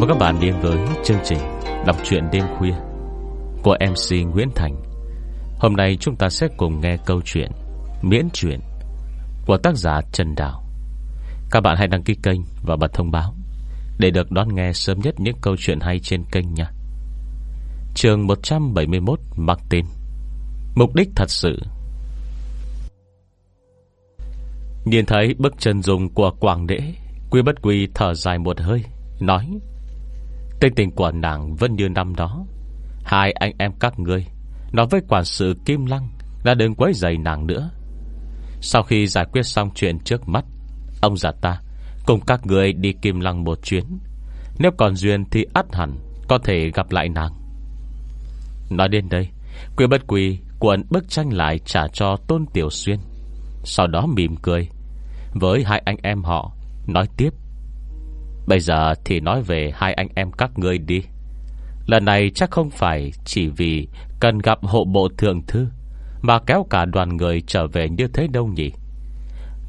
mời các bạn đến với chương trình Đọc truyện đêm khuya Của MC Nguyễn Thành. Hôm nay chúng ta sẽ cùng nghe câu chuyện Miễn truyện Của tác giả Trần Đào. Các bạn hãy đăng ký kênh và bật thông báo Để được đón nghe sớm nhất những câu chuyện hay trên kênh nha. Trường 171 mặc tên. Mục đích thật sự. Nhìn thấy bức chân dung của Quảng Đễ, Quy bất quy thở dài một hơi, Nói Tình tình của nàng vẫn như năm đó. Hai anh em các ngươi, Nói với quản sự Kim Lăng, Đã đừng quấy giày nàng nữa. Sau khi giải quyết xong chuyện trước mắt, Ông già ta Cùng các người đi Kim Lăng một chuyến. Nếu còn duyên thì ắt hẳn Có thể gặp lại nàng. Nói đến đây, Quỷ bất quỷ cuộn bức tranh lại trả cho Tôn Tiểu Xuyên. Sau đó mỉm cười, Với hai anh em họ, Nói tiếp. Bây giờ thì nói về hai anh em các ngươi đi. Lần này chắc không phải Chỉ vì cần gặp hộ bộ thượng thư, Mà kéo cả đoàn người trở về như thế đâu nhỉ?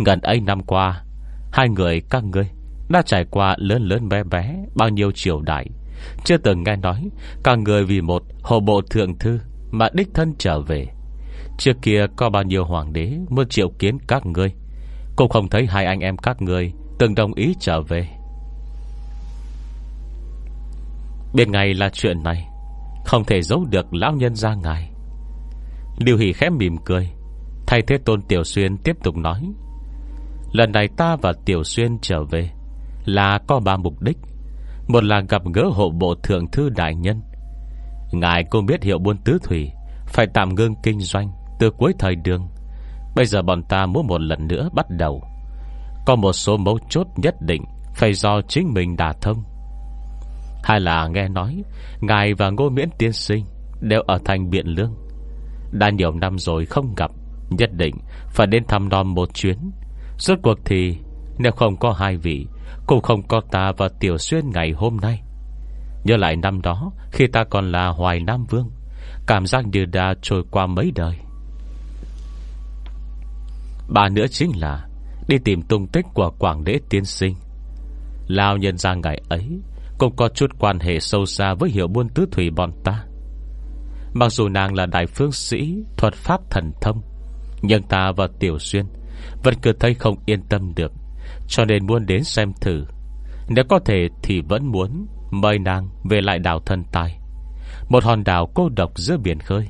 Gần ấy năm qua, Hai người các ngươi Đã trải qua lớn lớn bé bé Bao nhiêu triều đại. Chưa từng nghe nói Cả người vì một hộ bộ thượng thư Mà đích thân trở về. Trước kia có bao nhiêu hoàng đế Muốn triệu kiến các ngươi, Cũng không thấy hai anh em các ngươi Từng đồng ý trở về. Bên ngay là chuyện này. Không thể giấu được lão nhân ra ngài. Liêu Hỷ khẽ mỉm cười. Thay thế Tôn Tiểu Xuyên tiếp tục nói. Lần này ta và Tiểu Xuyên trở về Là có ba mục đích. Một là gặp gỡ hộ bộ thượng thư đại nhân. Ngài cũng biết hiệu buôn tứ thủy Phải tạm ngưng kinh doanh Từ cuối thời đường. Bây giờ bọn ta muốn một lần nữa bắt đầu. Có một số mấu chốt nhất định Phải do chính mình đả thông hay là nghe nói, Ngài và Ngô Miễn Tiên Sinh Đều ở thành Biện Lương. Đã nhiều năm rồi không gặp, Nhất định phải đến thăm non một chuyến. Rốt cuộc thì, Nếu không có hai vị, Cũng không có ta và Tiểu Xuyên ngày hôm nay. Nhớ lại năm đó, Khi ta còn là Hoài Nam Vương, Cảm giác như đã trôi qua mấy đời. Bà nữa chính là, Đi tìm tung tích của Quảng Đế Tiên Sinh. Lao nhân ra ngày ấy cũng có chút quan hệ sâu xa Với hiệu buôn tứ thủy bọn ta. Mặc dù nàng là đại phương sĩ, Thuật pháp thần thông, Nhưng ta và Tiểu Xuyên Vẫn cứ thấy không yên tâm được, Cho nên muốn đến xem thử. Nếu có thể thì vẫn muốn Mời nàng về lại đảo thân tài, Một hòn đảo cô độc giữa biển khơi.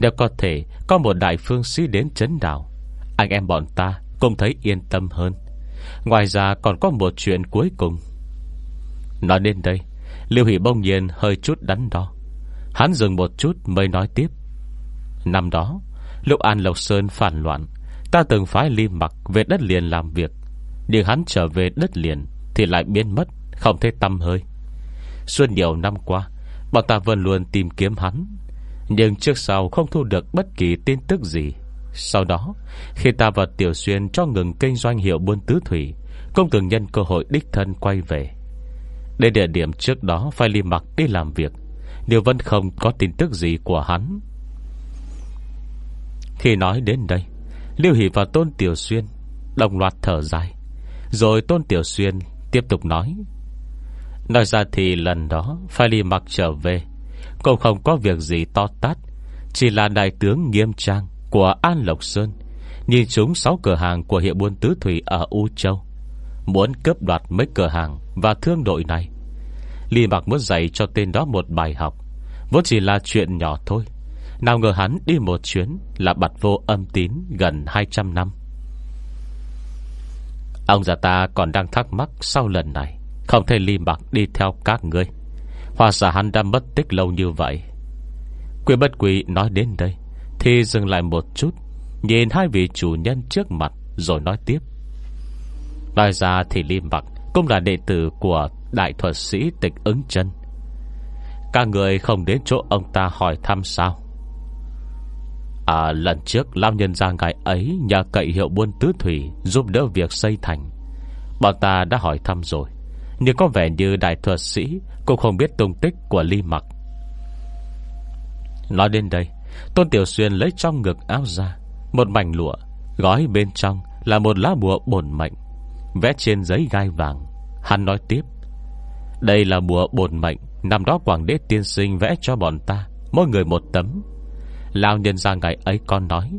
Nếu có thể, Có một đại phương sĩ đến chấn đảo, Anh em bọn ta cũng thấy yên tâm hơn. Ngoài ra còn có một chuyện cuối cùng. Nói đến đây Liêu Hỷ bông nhiên hơi chút đắn đo. Hắn dừng một chút mới nói tiếp. Năm đó, Lúc An Lộc Sơn phản loạn, Ta từng phái ly mặc về đất liền làm việc. Nhưng hắn trở về đất liền Thì lại biến mất, Không thấy tâm hơi. Xuân nhiều năm qua, Bọn ta vẫn luôn tìm kiếm hắn. Nhưng trước sau không thu được bất kỳ tin tức gì. Sau đó, Khi ta và Tiểu Xuyên cho ngừng kinh doanh hiệu buôn tứ thủy Công từng nhân cơ hội đích thân quay về. Đến địa điểm trước đó Phải li mặc đi làm việc. Điều vẫn không có tin tức gì của hắn. Khi nói đến đây, Liêu Hỷ và Tôn Tiểu Xuyên Đồng loạt thở dài. Rồi Tôn Tiểu Xuyên tiếp tục nói Nói ra thì lần đó Phải đi mặc trở về, Cũng không có việc gì to tát, Chỉ là đại tướng nghiêm trang Của An Lộc Sơn, Nhìn chúng sáu cửa hàng của hiệu buôn tứ thủy Ở U Châu. Muốn cướp đoạt mấy cửa hàng Và thương đội này. Lý Mạc muốn dạy cho tên đó một bài học, Vốn chỉ là chuyện nhỏ thôi. Nào ngờ hắn đi một chuyến Là bật vô âm tín gần 200 năm. Ông già ta còn đang thắc mắc Sau lần này, Không thể Lý Mạc đi theo các ngươi. Hòa giả hắn đã mất tích lâu như vậy. Quý bất quỷ nói đến đây, Thì dừng lại một chút, Nhìn hai vị chủ nhân trước mặt Rồi nói tiếp. Nói ra thì li Mặc Cũng là đệ tử của Đại thuật sĩ tịch ứng chân. Các người không đến chỗ ông ta hỏi thăm sao? À lần trước Lao nhân ra ngài ấy Nhờ cậy hiệu buôn tứ thủy Giúp đỡ việc xây thành. Bọn ta đã hỏi thăm rồi, Nhưng có vẻ như đại thuật sĩ Cũng không biết tung tích của ly mặc. Nói đến đây, Tôn Tiểu Xuyên lấy trong ngực áo ra, Một mảnh lụa, Gói bên trong là một lá bùa bổn mệnh. Vẽ trên giấy gai vàng. Hắn nói tiếp, Đây là bùa bồn mệnh, Năm đó Quảng Đế tiên sinh vẽ cho bọn ta, Mỗi người một tấm. Lão nhân ra ngày ấy con nói,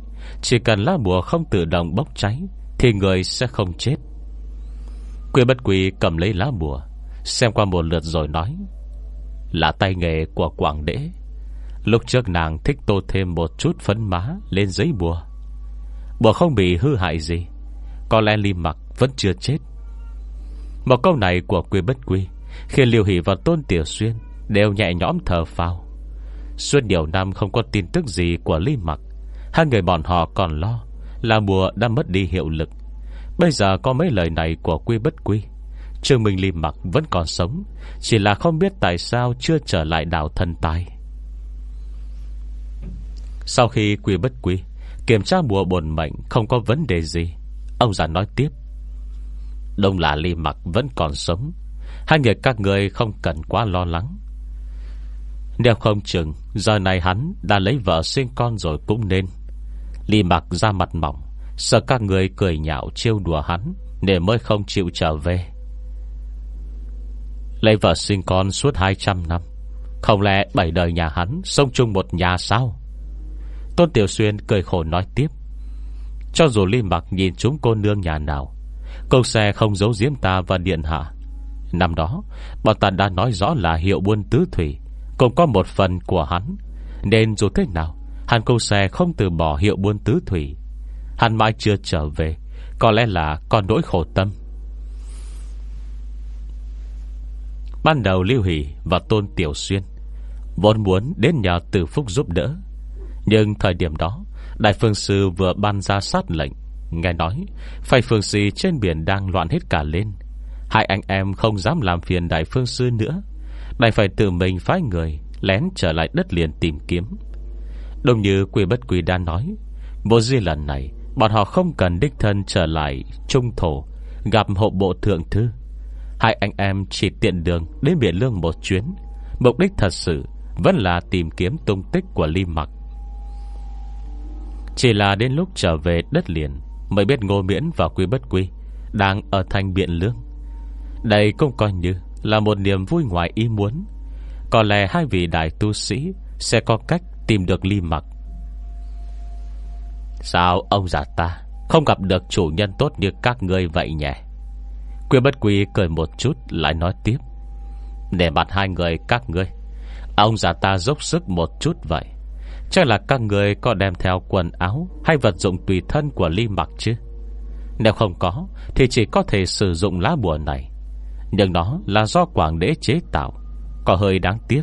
Chỉ cần lá bùa không tự động bốc cháy, Thì người sẽ không chết. Quyên bất quỳ cầm lấy lá bùa, Xem qua một lượt rồi nói, Là tay nghề của Quảng Đế. Lúc trước nàng thích tô thêm một chút phấn má Lên giấy bùa. Bùa không bị hư hại gì, Có lẽ Ly Mặc vẫn chưa chết. Một câu này của Quy Bất Quy Khi Liêu Hỷ và Tôn Tiểu Xuyên Đều nhẹ nhõm thở phào. Suốt nhiều năm không có tin tức gì của Lý Mặc, Hai người bọn họ còn lo Là mùa đã mất đi hiệu lực. Bây giờ có mấy lời này của Quy Bất Quy, Trương Minh Lý Mặc vẫn còn sống, Chỉ là không biết tại sao Chưa trở lại đảo thần tài. Sau khi Quy Bất Quy Kiểm tra mùa bồn mệnh, Không có vấn đề gì. Ông già nói tiếp Đông là Ly Mặc vẫn còn sống. Hai người các người không cần quá lo lắng. Nếu không chừng, Giờ này hắn đã lấy vợ sinh con rồi cũng nên. Ly Mặc ra mặt mỏng, Sợ các người cười nhạo trêu đùa hắn để mới không chịu trở về. Lấy vợ sinh con suốt 200 năm, Không lẽ bảy đời nhà hắn Sống chung một nhà sao? Tôn Tiểu Xuyên cười khổ nói tiếp. Cho dù Ly Mặc nhìn chúng cô nương nhà nào câu xe không giấu giếm ta và điện hạ. Năm đó, Bọn ta đã nói rõ là hiệu buôn tứ thủy, Cũng có một phần của hắn. Nên dù thế nào Hắn câu xe không từ bỏ hiệu buôn tứ thủy. Hắn mãi chưa trở về, Có lẽ là còn nỗi khổ tâm. Ban đầu Lưu Hỷ và Tôn Tiểu Xuyên Vốn muốn đến nhờ Tử Phúc giúp đỡ. Nhưng thời điểm đó, Đại Phương Sư vừa ban ra sát lệnh. Nghe nói Phải Phương Sư trên biển đang loạn hết cả lên. Hai anh em không dám làm phiền Đại Phương Sư nữa. Đại phải tự mình phái người Lén trở lại đất liền tìm kiếm. Đồng như quỷ Bất quỷ đã nói, Vô duy lần này, Bọn họ không cần đích thân trở lại Trung thổ, Gặp hộ bộ thượng thư. Hai anh em chỉ tiện đường Đến Biển Lương một chuyến. Mục đích thật sự Vẫn là tìm kiếm tung tích của Ly Mặc. Chỉ là đến lúc trở về đất liền Mới biết Ngô Miễn và Quy Bất Quy Đang ở thành Biện Lương. Đây cũng coi như Là một niềm vui ngoài ý muốn. Có lẽ hai vị đại tu sĩ Sẽ có cách tìm được Ly Mặc. Sao ông già ta Không gặp được chủ nhân tốt như các ngươi vậy nhỉ? Quy bất quy cười một chút, Lại nói tiếp. Để mặt hai người các ngươi, Ông già ta dốc sức một chút vậy. Chắc là các người có đem theo quần áo Hay vật dụng tùy thân của ly mặc chứ? Nếu không có, Thì chỉ có thể sử dụng lá bùa này. Nhưng nó là do quảng đế chế tạo, Có hơi đáng tiếc.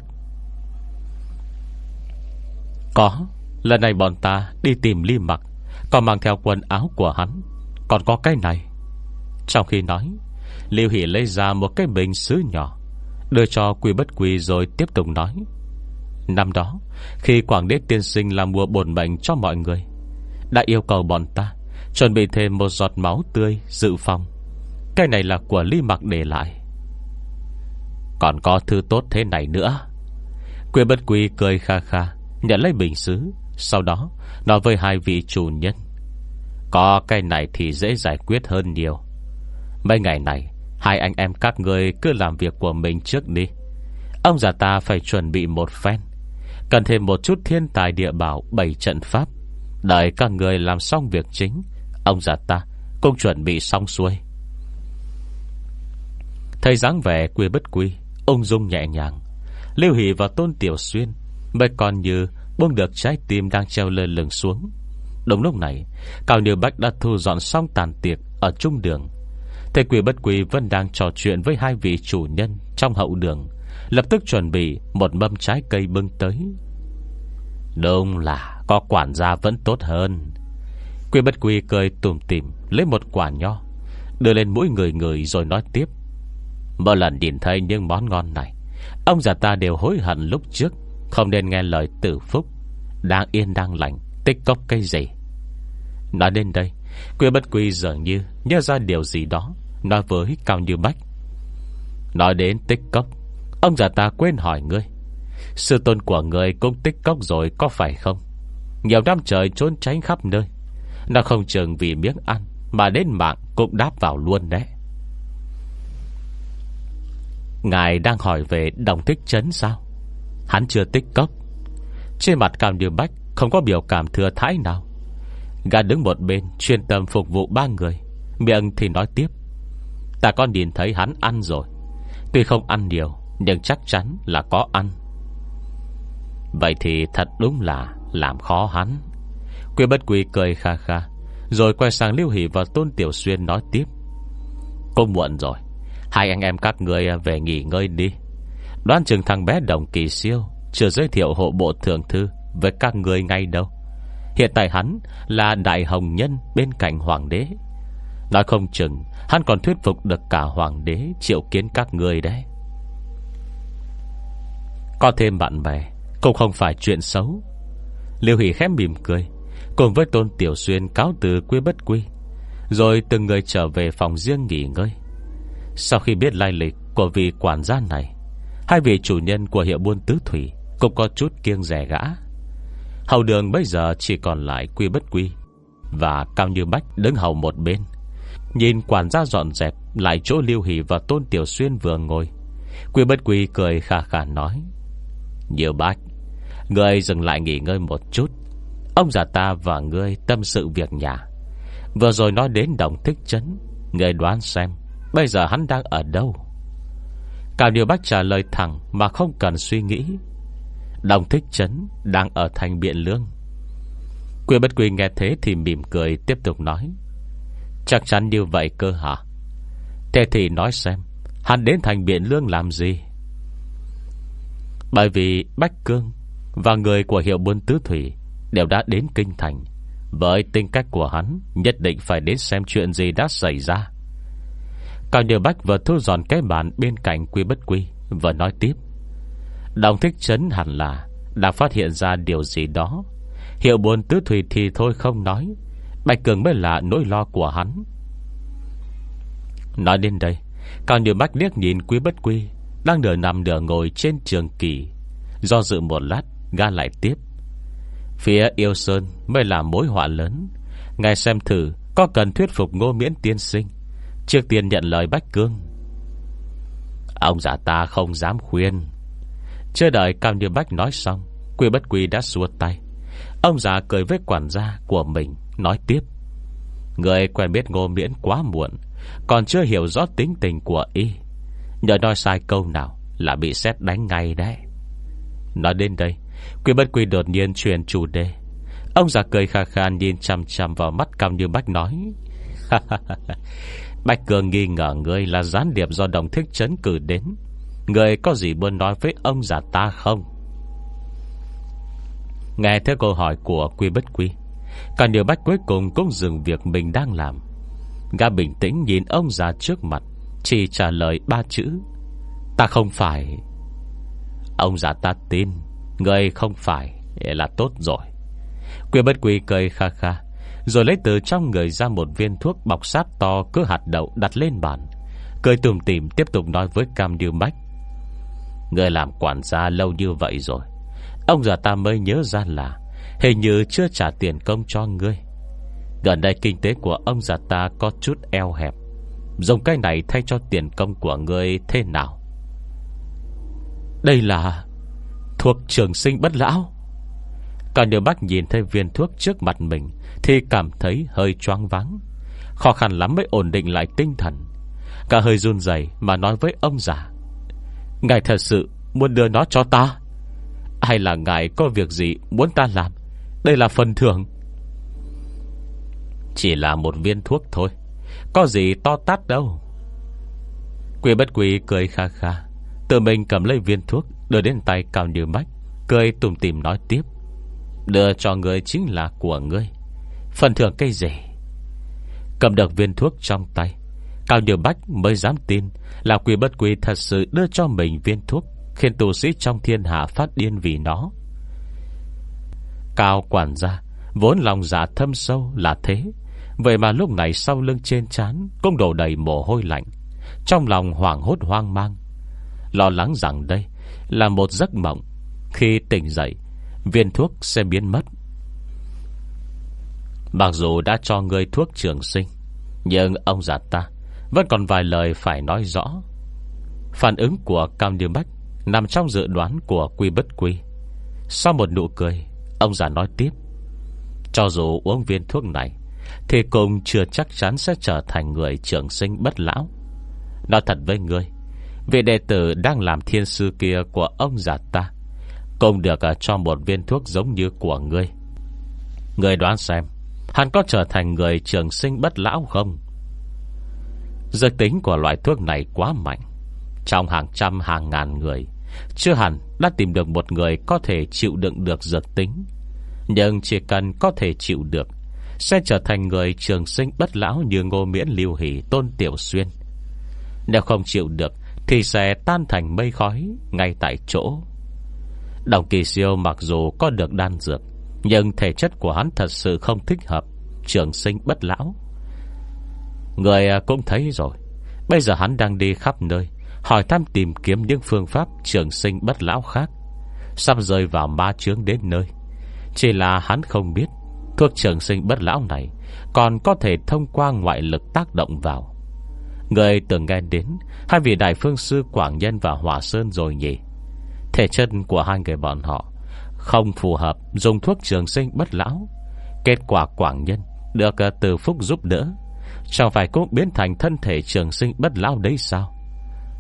Có, Lần này bọn ta đi tìm ly mặc Còn mang theo quần áo của hắn. Còn có cái này. Trong khi nói Liêu Hỷ lấy ra một cái bình sứ nhỏ, Đưa cho quy bất quy rồi tiếp tục nói. Năm đó, Khi Quảng Đế tiên sinh làm mùa bổn bệnh cho mọi người, Đã yêu cầu bọn ta Chuẩn bị thêm một giọt máu tươi Dự phòng. Cái này là của Ly Mặc để lại. Còn có thứ tốt thế này nữa. Quy bất quy cười kha kha, Nhận lấy bình xứ, Sau đó nói với hai vị chủ nhân, Có cái này thì dễ giải quyết hơn nhiều. Mấy ngày này, Hai anh em các người cứ làm việc của mình trước đi. Ông già ta phải chuẩn bị một phen. Cần thêm một chút thiên tài địa bảo, Bảy trận pháp. Đợi các người làm xong việc chính, Ông già ta cũng chuẩn bị xong xuôi. Thầy dáng vẻ quy bất quy, ông dung nhẹ nhàng, Lưu Hỷ và Tôn Tiểu Xuyên Mới còn như buông được trái tim đang treo lên lửng xuống. Đúng lúc này, Cao Như Bách đã thu dọn xong tàn tiệc Ở trung đường. Thầy quỷ bất quỷ vẫn đang trò chuyện với hai vị chủ nhân Trong hậu đường Lập tức chuẩn bị một mâm trái cây bưng tới. Đúng là, Có quản gia vẫn tốt hơn. Quy bất quy cười tùm tìm, Lấy một quả nho, Đưa lên mũi người người rồi nói tiếp. Mỗi lần nhìn thấy những món ngon này, Ông già ta đều hối hận lúc trước, Không nên nghe lời tử phúc. Đang yên, đang lành, Tích cốc cây gì? Nói đến đây, Quy bất quy dường như nhớ ra điều gì đó, Nói với Cao Như Bách. Nói đến tích cốc Ông già ta quên hỏi ngươi. Sư tôn của ngươi cũng tích cốc rồi, có phải không? Nhiều năm trời trốn tránh khắp nơi. Nó không chừng vì miếng ăn Mà đến mạng cũng đáp vào luôn đấy. Ngài đang hỏi về đồng thích chấn sao? Hắn chưa tích cốc. Trên mặt Cam Điều Bách Không có biểu cảm thừa thái nào. Gã đứng một bên, chuyên tâm phục vụ ba người. Miệng thì nói tiếp. Ta con nhìn thấy hắn ăn rồi. Tuy không ăn nhiều nhưng chắc chắn là có ăn. Vậy thì thật đúng là Làm khó hắn. Quy bất quy cười kha kha, Rồi quay sang Lưu Hỷ và Tôn Tiểu Xuyên nói tiếp. Cũng muộn rồi, Hai anh em các người về nghỉ ngơi đi. Đoán chừng thằng bé đồng kỳ siêu Chưa giới thiệu hộ bộ thượng thư Với các người ngay đâu. Hiện tại hắn là đại hồng nhân Bên cạnh hoàng đế. Nói không chừng, Hắn còn thuyết phục được cả hoàng đế Triệu kiến các người đấy. Có thêm bạn bè, Cũng không phải chuyện xấu. Liêu Hỷ khép mỉm cười, Cùng với Tôn Tiểu Xuyên cáo từ quy bất quy, Rồi từng người trở về phòng riêng nghỉ ngơi. Sau khi biết lai lịch Của vị quản gia này, Hai vị chủ nhân của hiệu buôn tứ thủy Cũng có chút kiêng rẻ gã. Hầu đường bây giờ chỉ còn lại quy bất quy Và Cao Như Bách đứng hầu một bên. Nhìn quản gia dọn dẹp Lại chỗ Liêu Hỷ và Tôn Tiểu Xuyên vừa ngồi, Quy bất quy cười khà khà nói nhiều bác, Ngươi dừng lại nghỉ ngơi một chút. Ông già ta và ngươi tâm sự việc nhà. Vừa rồi nói đến đồng thích chấn Ngươi đoán xem Bây giờ hắn đang ở đâu? Cả Điều bác trả lời thẳng Mà không cần suy nghĩ. Đồng thích chấn đang ở thành biện lương. Quyền bất quy nghe thế Thì mỉm cười tiếp tục nói. Chắc chắn như vậy cơ hả? Thế thì nói xem Hắn đến thành biện lương làm gì? Bởi vì Bách Cương Và người của hiệu buôn tứ thủy Đều đã đến kinh thành. Với tính cách của hắn, Nhất định phải đến xem chuyện gì đã xảy ra. Cao Điều Bách vừa thu dọn cái bàn Bên cạnh quy bất quy Vừa nói tiếp. Đồng thích chấn hẳn là Đã phát hiện ra điều gì đó. Hiệu buồn tứ thủy thì thôi không nói. Bạch Cường mới là nỗi lo của hắn. Nói đến đây Cao Điều Bách liếc nhìn quý bất quy đang nửa nằm nửa ngồi trên trường kỳ. Do dự một lát Ga lại tiếp. Phía yêu Sơn mới là mối họa lớn. Ngài xem thử, Có cần thuyết phục ngô miễn tiên sinh? Trước tiên nhận lời Bách Cương. Ông già ta không dám khuyên. Chưa đợi Cao Như Bách nói xong, Quy bất quy đã xua tay. Ông già cười với quản gia của mình, Nói tiếp. Người quen biết ngô miễn quá muộn, Còn chưa hiểu rõ tính tình của y. Nhờ nói sai câu nào Là bị xét đánh ngay đấy. Nói đến đây, Quy bất quy đột nhiên truyền chủ đề. Ông già cười khà khà nhìn chằm chằm vào mắt Cao Như Bách nói bách Cường nghi ngờ người là gián điệp do đồng thích chấn cử đến. Người có gì muốn nói với ông già ta không? Nghe theo câu hỏi của Quy Bất Quy Cả điều bách cuối cùng cũng dừng việc mình đang làm. Gã bình tĩnh nhìn ông già trước mặt chỉ trả lời ba chữ. Ta không phải. Ông già ta tin Người không phải là tốt rồi. Quyên bất quỳ cười kha kha, Rồi lấy từ trong người ra một viên thuốc bọc sáp to cỡ hạt đậu đặt lên bàn. Cười tùm tìm tiếp tục nói với Cam Điêu Bách. Người làm quản gia lâu như vậy rồi, Ông già ta mới nhớ ra là Hình như chưa trả tiền công cho ngươi. Gần đây kinh tế của ông già ta có chút eo hẹp Dùng cái này thay cho tiền công của người thế nào? Đây là Thuộc trường sinh bất lão. Cả điều bác nhìn thấy viên thuốc trước mặt mình Thì cảm thấy hơi choáng vắng Khó khăn lắm mới ổn định lại tinh thần. Cả hơi run dày mà nói với ông già, Ngài thật sự muốn đưa nó cho ta? Hay là ngài có việc gì muốn ta làm? Đây là phần thưởng. Chỉ là một viên thuốc thôi. Có gì to tát đâu. Quỷ bất quỷ cười kha kha. Tự mình cầm lấy viên thuốc, Đưa đến tay Cao Như Bách, Cười tùm tìm nói tiếp. Đưa cho người chính là của ngươi. Phần thưởng cây rể. Cầm được viên thuốc trong tay, Cao Như Bách mới dám tin Là quỷ bất quỷ thật sự đưa cho mình viên thuốc, Khiến tù sĩ trong thiên hạ phát điên vì nó. Cao quản gia, Vốn lòng dạ thâm sâu là thế Vậy mà lúc này sau lưng trên chán Cũng đổ đầy mồ hôi lạnh. Trong lòng hoảng hốt hoang mang. Lo lắng rằng đây Là một giấc mộng. Khi tỉnh dậy, Viên thuốc sẽ biến mất. Mặc dù đã cho người thuốc trường sinh, Nhưng ông già ta Vẫn còn vài lời phải nói rõ. Phản ứng của Cao Như Bách Nằm trong dự đoán của Quy Bất Quy. Sau một nụ cười, Ông già nói tiếp. Cho dù uống viên thuốc này thì cũng chưa chắc chắn sẽ trở thành người trưởng sinh bất lão. Nói thật với ngươi, Vị đệ tử đang làm thiên sư kia Của ông già ta Cũng được à, cho một viên thuốc giống như của ngươi. Ngươi đoán xem, Hắn có trở thành người trường sinh bất lão không? Dược tính của loại thuốc này quá mạnh, Trong hàng trăm, hàng ngàn người, Chưa hẳn đã tìm được một người Có thể chịu đựng được dược tính. Nhưng chỉ cần có thể chịu được sẽ trở thành người trường sinh bất lão Như ngô miễn, lưu hỷ, tôn tiểu xuyên. Nếu không chịu được, Thì sẽ tan thành mây khói Ngay tại chỗ. Đồng kỳ siêu mặc dù có được đan dược, Nhưng thể chất của hắn thật sự không thích hợp, Trường sinh bất lão. Người à, cũng thấy rồi. Bây giờ hắn đang đi khắp nơi, Hỏi thăm tìm kiếm những phương pháp Trường sinh bất lão khác, Sắp rơi vào ma chướng đến nơi. Chỉ là hắn không biết Thuốc trường sinh bất lão này Còn có thể thông qua ngoại lực tác động vào. Người từng nghe đến, Hai vị đại phương sư Quảng Nhân và Hòa Sơn rồi nhỉ? Thể chân của hai người bọn họ Không phù hợp dùng thuốc trường sinh bất lão. Kết quả Quảng Nhân Được ờ, từ phúc giúp đỡ. Chẳng phải cũng biến thành thân thể trường sinh bất lão đấy sao?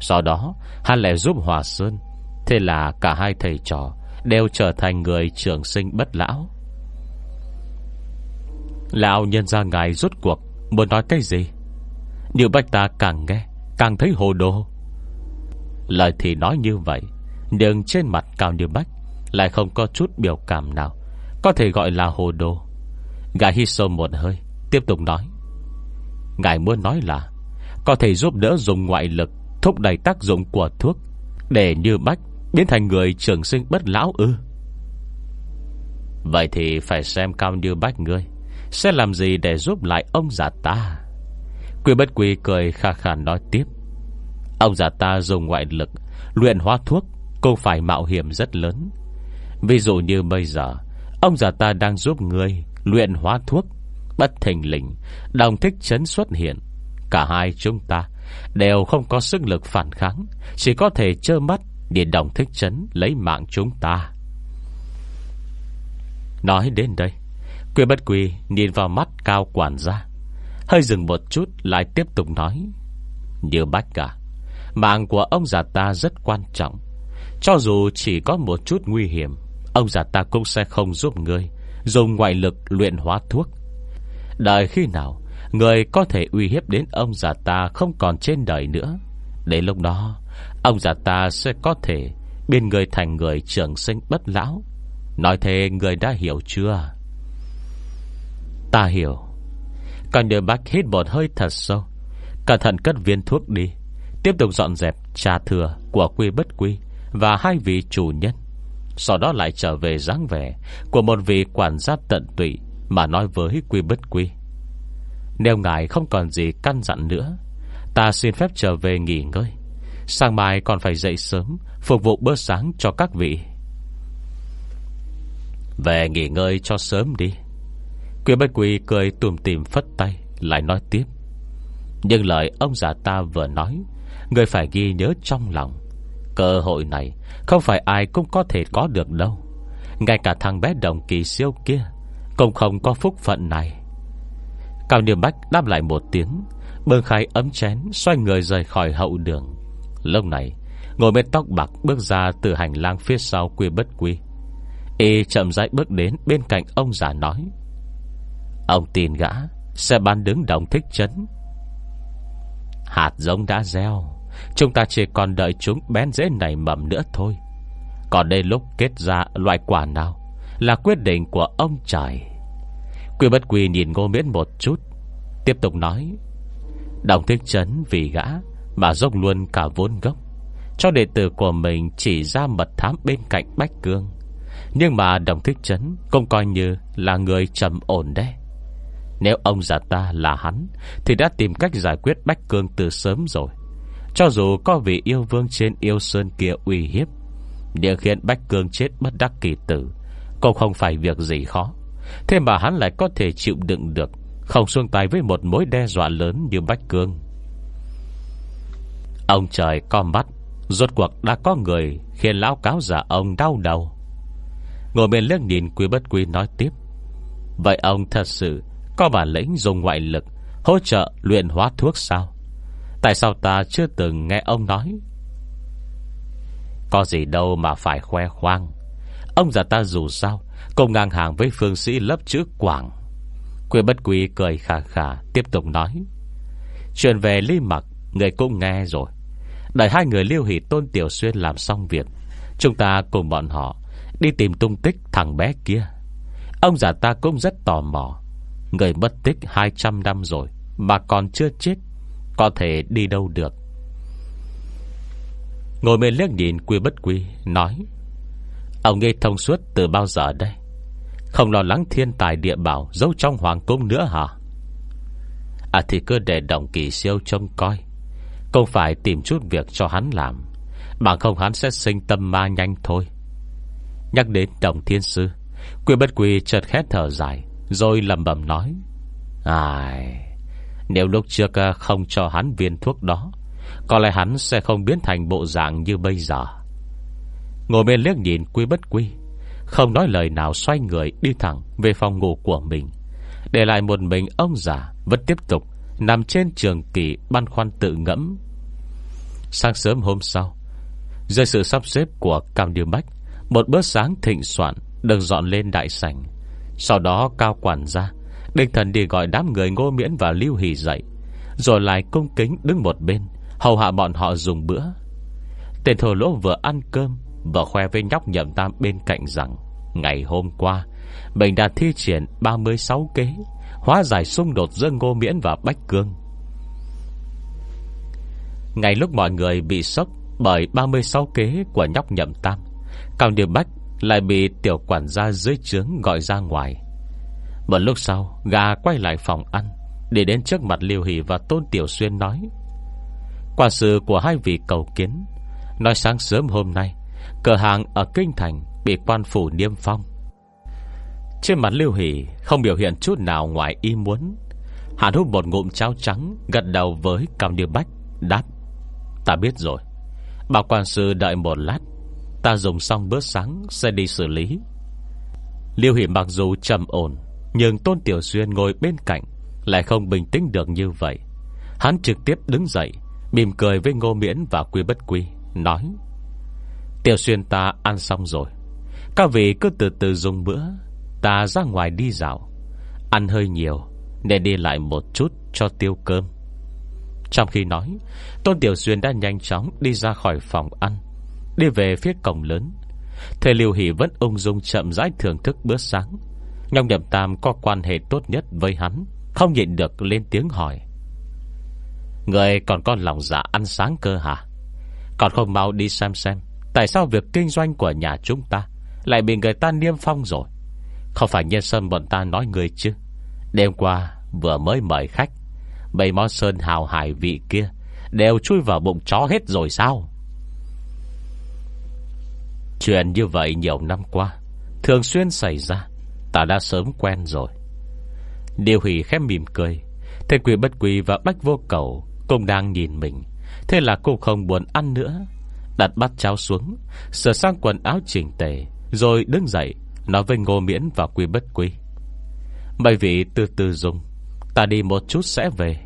Sau đó, Hắn lại giúp Hòa Sơn. Thế là cả hai thầy trò Đều trở thành người trường sinh bất lão. Lão nhân ra ngài rốt cuộc Muốn nói cái gì? Điều bách ta càng nghe, Càng thấy hồ đồ. Lời thì nói như vậy, Nhưng trên mặt Cao Như Bách Lại không có chút biểu cảm nào, Có thể gọi là hồ đồ. Ngài hít sâu một hơi, Tiếp tục nói. Ngài muốn nói là Có thể giúp đỡ dùng ngoại lực Thúc đẩy tác dụng của thuốc Để như bách biến thành người trường sinh bất lão ư? Vậy thì phải xem cao như bách ngươi. Sẽ làm gì để giúp lại ông già ta? Quỷ bất quỷ cười khà khà nói tiếp. Ông già ta dùng ngoại lực, Luyện hóa thuốc, Cũng phải mạo hiểm rất lớn. Ví dụ như bây giờ, Ông già ta đang giúp người Luyện hóa thuốc, Bất thình lình Đồng thích chấn xuất hiện. Cả hai chúng ta Đều không có sức lực phản kháng, Chỉ có thể trơ mắt Để đồng thích chấn lấy mạng chúng ta. Nói đến đây Quy bất quy nhìn vào mắt cao quản gia. Hơi dừng một chút, Lại tiếp tục nói. Như bách cả Mạng của ông già ta rất quan trọng. Cho dù chỉ có một chút nguy hiểm, Ông già ta cũng sẽ không giúp ngươi Dùng ngoại lực luyện hóa thuốc. Đợi khi nào Người có thể uy hiếp đến ông già ta Không còn trên đời nữa, Đến lúc đó, Ông già ta sẽ có thể Biên người thành người trường sinh bất lão. Nói thế, người đã hiểu chưa? Ta hiểu. Còn nhờ bác hít một hơi thật sâu. Cẩn thận cất viên thuốc đi. Tiếp tục dọn dẹp, trà thừa Của quy bất quy Và hai vị chủ nhân. Sau đó lại trở về dáng vẻ Của một vị quản gia tận tụy mà nói với quy bất quy. Nếu ngài không còn gì căn dặn nữa, Ta xin phép trở về nghỉ ngơi. Sáng mai còn phải dậy sớm, Phục vụ bữa sáng cho các vị. Về nghỉ ngơi cho sớm đi. Quy bất quy cười tùm tìm phất tay, Lại nói tiếp. Nhưng lời ông già ta vừa nói, Người phải ghi nhớ trong lòng. Cơ hội này, Không phải ai cũng có thể có được đâu. Ngay cả thằng bé đồng kỳ siêu kia, cũng không có phúc phận này. Cao Niệm Bách đáp lại một tiếng, Bưng khai ấm chén, Xoay người rời khỏi hậu đường. Lúc này, Ngồi bên tóc bạc bước ra từ hành lang phía sau quy bất quy. Y chậm rãi bước đến bên cạnh ông già nói Ông tin gã, Sẽ ban đứng đồng thích chấn. Hạt giống đã gieo, Chúng ta chỉ còn đợi chúng bén dễ nảy mầm nữa thôi. Còn đây lúc kết ra loại quả nào là quyết định của ông trời. Quy bất quy nhìn ngô miễn một chút, Tiếp tục nói, Đồng thích chấn vì gã Mà dốc luôn cả vốn gốc. Cho đệ tử của mình chỉ ra mật thám bên cạnh Bách Cương. Nhưng mà đồng thích chấn Cũng coi như là người trầm ổn đấy. Nếu ông già ta là hắn, Thì đã tìm cách giải quyết Bách Cương từ sớm rồi. Cho dù có vị yêu vương trên yêu sơn kia uy hiếp Điều khiến Bách Cương chết bất đắc kỳ tử, cũng không phải việc gì khó. Thế mà hắn lại có thể chịu đựng được, Không xuông tay với một mối đe dọa lớn như Bách Cương. Ông trời co mắt, Rốt cuộc đã có người Khiến lão cáo giả ông đau đầu. Ngồi bên lưng nhìn quý bất quý nói tiếp, Vậy ông thật sự có bản lĩnh dùng ngoại lực Hỗ trợ luyện hóa thuốc sao? Tại sao ta chưa từng nghe ông nói? Có gì đâu mà phải khoe khoang. Ông già ta dù sao, Cùng ngang hàng với phương sĩ lớp chữ Quảng. Quê bất quý cười khà khà, Tiếp tục nói. Chuyện về Lý Mặc, Người cũng nghe rồi. Đợi hai người liêu hỷ tôn tiểu xuyên làm xong việc, Chúng ta cùng bọn họ Đi tìm tung tích thằng bé kia. Ông già ta cũng rất tò mò. Người mất tích 200 năm rồi, Mà còn chưa chết, Có thể đi đâu được? Ngồi bên liếc nhìn quy bất quy, Nói, Ông nghe thông suốt từ bao giờ đây? Không lo lắng thiên tài địa bảo Giấu trong hoàng cung nữa hả? À thì cứ để đồng kỳ siêu trông coi. Không phải tìm chút việc cho hắn làm, Mà không hắn sẽ sinh tâm ma nhanh thôi. Nhắc đến đồng thiên sư, Quy bất quy chợt khét thở dài. Rồi lầm bầm nói, Ai, Nếu lúc trước à, không cho hắn viên thuốc đó, Có lẽ hắn sẽ không biến thành bộ dạng như bây giờ. Ngồi bên liếc nhìn quy bất quy, Không nói lời nào xoay người Đi thẳng về phòng ngủ của mình, Để lại một mình ông già Vẫn tiếp tục nằm trên trường kỳ Băn khoăn tự ngẫm. Sáng sớm hôm sau, Dưới sự sắp xếp của Cam Điều Bách, Một bữa sáng thịnh soạn Được dọn lên đại sảnh. Sau đó cao quản ra Đinh thần đi gọi đám người ngô miễn và lưu hỷ dậy, Rồi lại cung kính đứng một bên, Hầu hạ bọn họ dùng bữa. Tên thổ lỗ vừa ăn cơm, Vừa khoe với nhóc nhậm tam bên cạnh rằng, Ngày hôm qua, Mình đã thi triển 36 kế, Hóa giải xung đột giữa Ngô Miễn và Bách Cương. Ngày lúc mọi người bị sốc Bởi 36 kế của nhóc nhậm tam, Cao Điều Bách lại bị tiểu quản gia dưới trướng gọi ra ngoài. Một lúc sau, Gà quay lại phòng ăn Để đến trước mặt Liêu Hỷ và Tôn Tiểu Xuyên nói, Quả sự của hai vị cầu kiến, Nói sáng sớm hôm nay, Cửa hàng ở Kinh Thành Bị quan phủ niêm phong. Trên mặt Lưu Hỷ Không biểu hiện chút nào ngoài ý muốn. Hàn hút một ngụm cháo trắng, Gật đầu với Cao Như Bách, Đáp, Ta biết rồi. Bảo quan sư đợi một lát Ta dùng xong bữa sáng, sẽ đi xử lý. Liêu Hỷ mặc dù trầm ổn, Nhưng Tôn Tiểu Xuyên ngồi bên cạnh Lại không bình tĩnh được như vậy. Hắn trực tiếp đứng dậy, Mỉm cười với Ngô Miễn và Quy Bất Quy, Nói, Tiểu Xuyên ta ăn xong rồi. Các vị cứ từ từ dùng bữa, Ta ra ngoài đi dạo. Ăn hơi nhiều, Nên đi lại một chút cho tiêu cơm. Trong khi nói, Tôn Tiểu Xuyên đã nhanh chóng đi ra khỏi phòng ăn. Đi về phía cổng lớn. Thầy Liêu Hỷ vẫn ung dung chậm rãi thưởng thức bữa sáng. Nhông Nhậm Tam có quan hệ tốt nhất với hắn, Không nhịn được lên tiếng hỏi. Người còn có lòng dạ ăn sáng cơ hả? Còn không mau đi xem xem, Tại sao việc kinh doanh của nhà chúng ta Lại bị người ta niêm phong rồi? Không phải nhân sân bọn ta nói người chứ? Đêm qua vừa mới mời khách, Mấy món sơn hào hải vị kia Đều chui vào bụng chó hết rồi sao? Chuyện như vậy nhiều năm qua, Thường xuyên xảy ra, Ta đã sớm quen rồi. Điều hỷ khép mỉm cười, Thế quỷ bất quỷ và bách vô cầu Cũng đang nhìn mình. Thế là cô không buồn ăn nữa, Đặt bát cháo xuống, Sửa sang quần áo chỉnh tề, Rồi đứng dậy, Nói với ngô miễn và quỷ bất quỷ Mấy vị từ từ dùng, Ta đi một chút sẽ về.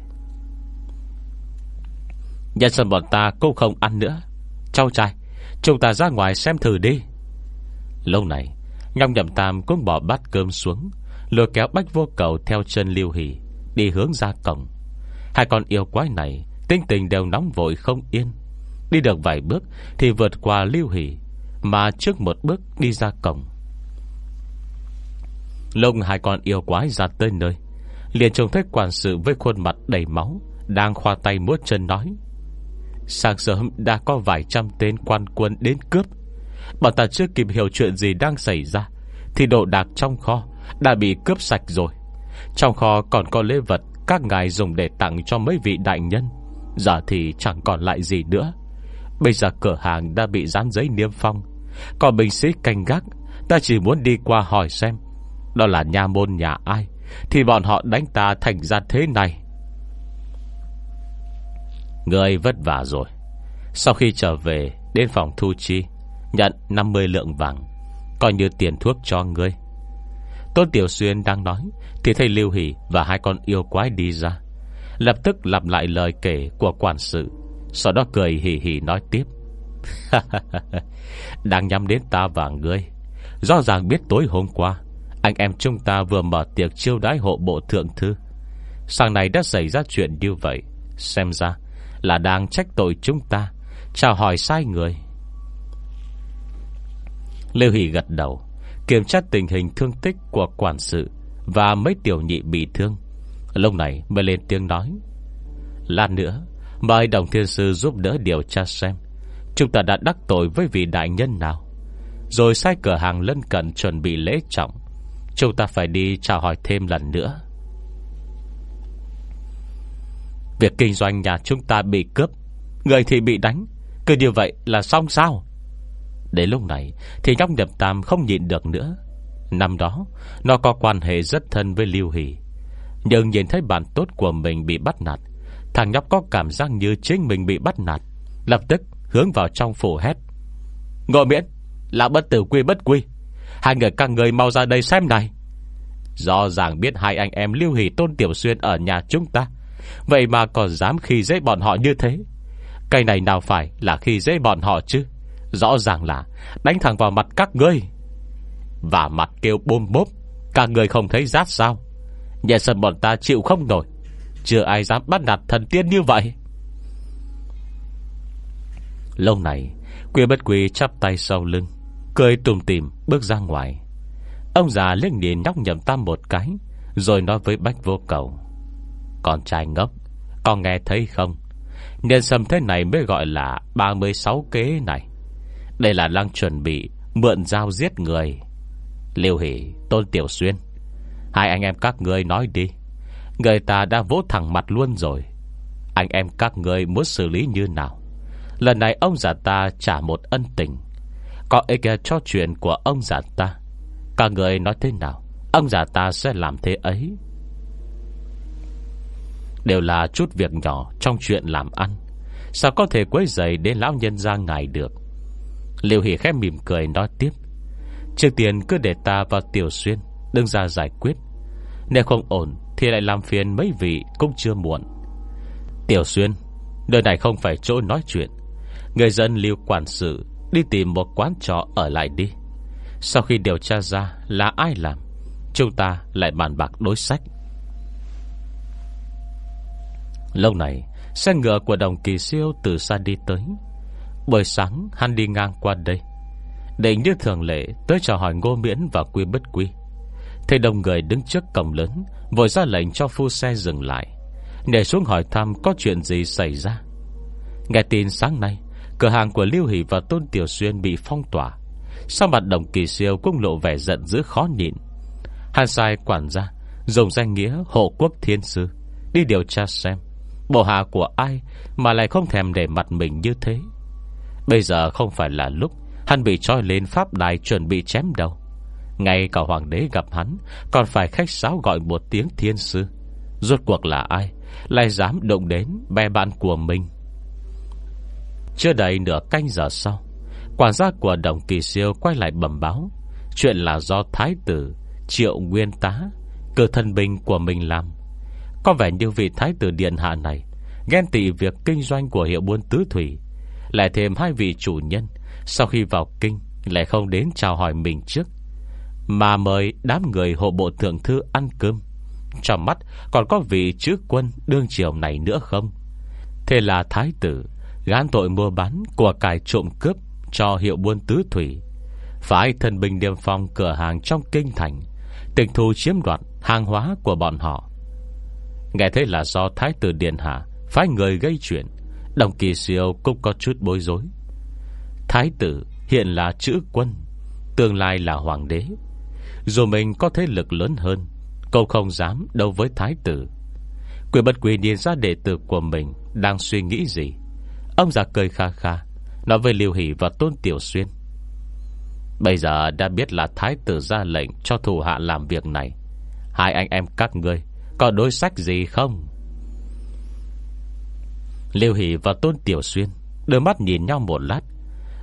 Nhân sân bọn ta cũng không ăn nữa. Châu trai Chúng ta ra ngoài xem thử đi. Lâu này, Ngọc nhậm tam cũng bỏ bát cơm xuống Lừa kéo bách vô cầu theo chân liêu hỷ, Đi hướng ra cổng. Hai con yêu quái này Tinh tình đều nóng vội không yên. Đi được vài bước Thì vượt qua lưu hỷ, Mà trước một bước đi ra cổng. Lông hai con yêu quái ra tới nơi, Liền trông thấy quản sự với khuôn mặt đầy máu, Đang khoa tay múa chân nói. Sáng sớm đã có vài trăm tên quan quân đến cướp. Bọn ta chưa kịp hiểu chuyện gì đang xảy ra, Thì đồ đạc trong kho Đã bị cướp sạch rồi. Trong kho còn có lễ vật Các ngài dùng để tặng cho mấy vị đại nhân. Giờ thì chẳng còn lại gì nữa. Bây giờ cửa hàng đã bị dán giấy niêm phong. Còn binh sĩ canh gác, Ta chỉ muốn đi qua hỏi xem, Đó là nhà môn nhà ai, Thì bọn họ đánh ta thành ra thế này. Người vất vả rồi. Sau khi trở về Đến phòng thu chi, Nhận 50 lượng vàng, Coi như tiền thuốc cho ngươi. Tôn Tiểu Xuyên đang nói, Thì thấy Lưu Hỷ và hai con yêu quái đi ra. Lập tức lặp lại lời kể của quản sự, Sau đó cười hỉ hỉ nói tiếp. Đang nhắm đến ta và ngươi, Rõ ràng biết tối hôm qua, Anh em chúng ta vừa mở tiệc chiêu đãi hộ bộ thượng thư. Sáng này đã xảy ra chuyện như vậy, Xem ra là đang trách tội chúng ta. Chào hỏi sai người. Lưu Hỷ gật đầu, Kiểm tra tình hình thương tích của quản sự Và mấy tiểu nhị bị thương. Lúc này mới lên tiếng nói, Lát nữa, Mời đồng thiên sư giúp đỡ điều tra xem. Chúng ta đã đắc tội với vị đại nhân nào? Rồi sai cửa hàng lân cận chuẩn bị lễ trọng. Chúng ta phải đi chào hỏi thêm lần nữa. Việc kinh doanh nhà chúng ta bị cướp, Người thì bị đánh. Cứ như vậy là xong sao? Đến lúc này Thì nhóc nhập tam không nhịn được nữa. Năm đó, Nó có quan hệ rất thân với Lưu Hỷ. Nhưng nhìn thấy bạn tốt của mình bị bắt nạt, Thằng nhóc có cảm giác như chính mình bị bắt nạt, Lập tức hướng vào trong phủ hét. Ngộ miễn Là bất tử quy bất quy, Hai người các người mau ra đây xem này. Do ràng biết hai anh em Lưu Hỷ Tôn Tiểu Xuyên ở nhà chúng ta Vậy mà còn dám khi dễ bọn họ như thế? Cây này nào phải là khi dễ bọn họ chứ? Rõ ràng là Đánh thẳng vào mặt các ngươi. Và mặt kêu bôm bốp, Các người không thấy rát sao? Nhà sân bọn ta chịu không nổi. Chưa ai dám bắt nạt thần tiên như vậy. Lâu này, Quy bất quy chắp tay sau lưng, Cười tùm tìm bước ra ngoài. Ông già liếc nhìn nhóc nhầm tam một cái, Rồi nói với bách vô cầu. Con trai ngốc. Con nghe thấy không? Nên sâm thế này mới gọi là 36 kế này. Đây là đang chuẩn bị Mượn dao giết người. Liêu hỷ, Tôn Tiểu Xuyên, Hai anh em các người nói đi. Người ta đã vỗ thẳng mặt luôn rồi. Anh em các người muốn xử lý như nào? Lần này ông già ta trả một ân tình. Có ích cho chuyện của ông già ta. Các người nói thế nào? Ông già ta sẽ làm thế ấy. Đều là chút việc nhỏ Trong chuyện làm ăn. Sao có thể quấy giày đến lão nhân ra ngài được? Liêu Hỷ khép mỉm cười nói tiếp. Trước tiên cứ để ta và Tiểu Xuyên Đừng ra giải quyết. Nếu không ổn, Thì lại làm phiền mấy vị cũng chưa muộn. Tiểu Xuyên, Nơi này không phải chỗ nói chuyện. Người dân liêu quản sự, Đi tìm một quán trọ ở lại đi. Sau khi điều tra ra là ai làm, Chúng ta lại bàn bạc đối sách. Lâu này, Xe ngựa của đồng kỳ siêu từ xa đi tới. Buổi sáng, hắn đi ngang qua đây. Định như thường lệ, Tới chào hỏi ngô miễn và quy bất quy. Thấy đồng người đứng trước cổng lớn, Vội ra lệnh cho phu xe dừng lại. Để xuống hỏi thăm có chuyện gì xảy ra. Nghe tin sáng nay, Cửa hàng của Lưu Hỷ và Tôn Tiểu Xuyên bị phong tỏa. Sau mặt đồng kỳ siêu cũng lộ vẻ giận dữ khó nhịn. Hàn sai quản gia, Dùng danh nghĩa hộ quốc thiên sư, Đi điều tra xem. Bộ hạ của ai Mà lại không thèm để mặt mình như thế? Bây giờ không phải là lúc Hắn bị trói lên pháp đài chuẩn bị chém đầu. Ngay cả hoàng đế gặp hắn, Còn phải khách sáo gọi một tiếng thiên sư. Rốt cuộc là ai Lại dám động đến bè bạn của mình? Chưa đầy nửa canh giờ sau, Quản gia của đồng kỳ siêu Quay lại bẩm báo. Chuyện là do thái tử Triệu nguyên tá, Cử thân binh của mình làm có vẻ như vị thái tử điện hạ này Ghen tị việc kinh doanh của hiệu buôn tứ thủy, Lại thêm hai vị chủ nhân. Sau khi vào kinh, Lại không đến chào hỏi mình trước, Mà mời đám người hộ bộ thượng thư ăn cơm. Trong mắt còn có vị chữ quân đương triều này nữa không? Thế là thái tử Gán tội mua bán của cải trộm cướp Cho hiệu buôn tứ thủy. Phải thân binh điềm phong cửa hàng trong kinh thành, Tịch thu chiếm đoạt hàng hóa của bọn họ. Nghe thấy là do Thái tử Điện Hạ Phái người gây chuyện, Đồng kỳ siêu cũng có chút bối rối. Thái tử hiện là chữ quân, Tương lai là hoàng đế. Dù mình có thế lực lớn hơn Câu không dám đâu với thái tử. Quyền bất quyền nhìn ra đệ tử của mình Đang suy nghĩ gì. Ông già cười kha kha, Nói với Liêu Hỷ và Tôn Tiểu Xuyên. Bây giờ đã biết là thái tử ra lệnh Cho thủ hạ làm việc này. Hai anh em các ngươi có đối sách gì không? Liêu Hỷ và Tôn Tiểu Xuyên Đưa mắt nhìn nhau một lát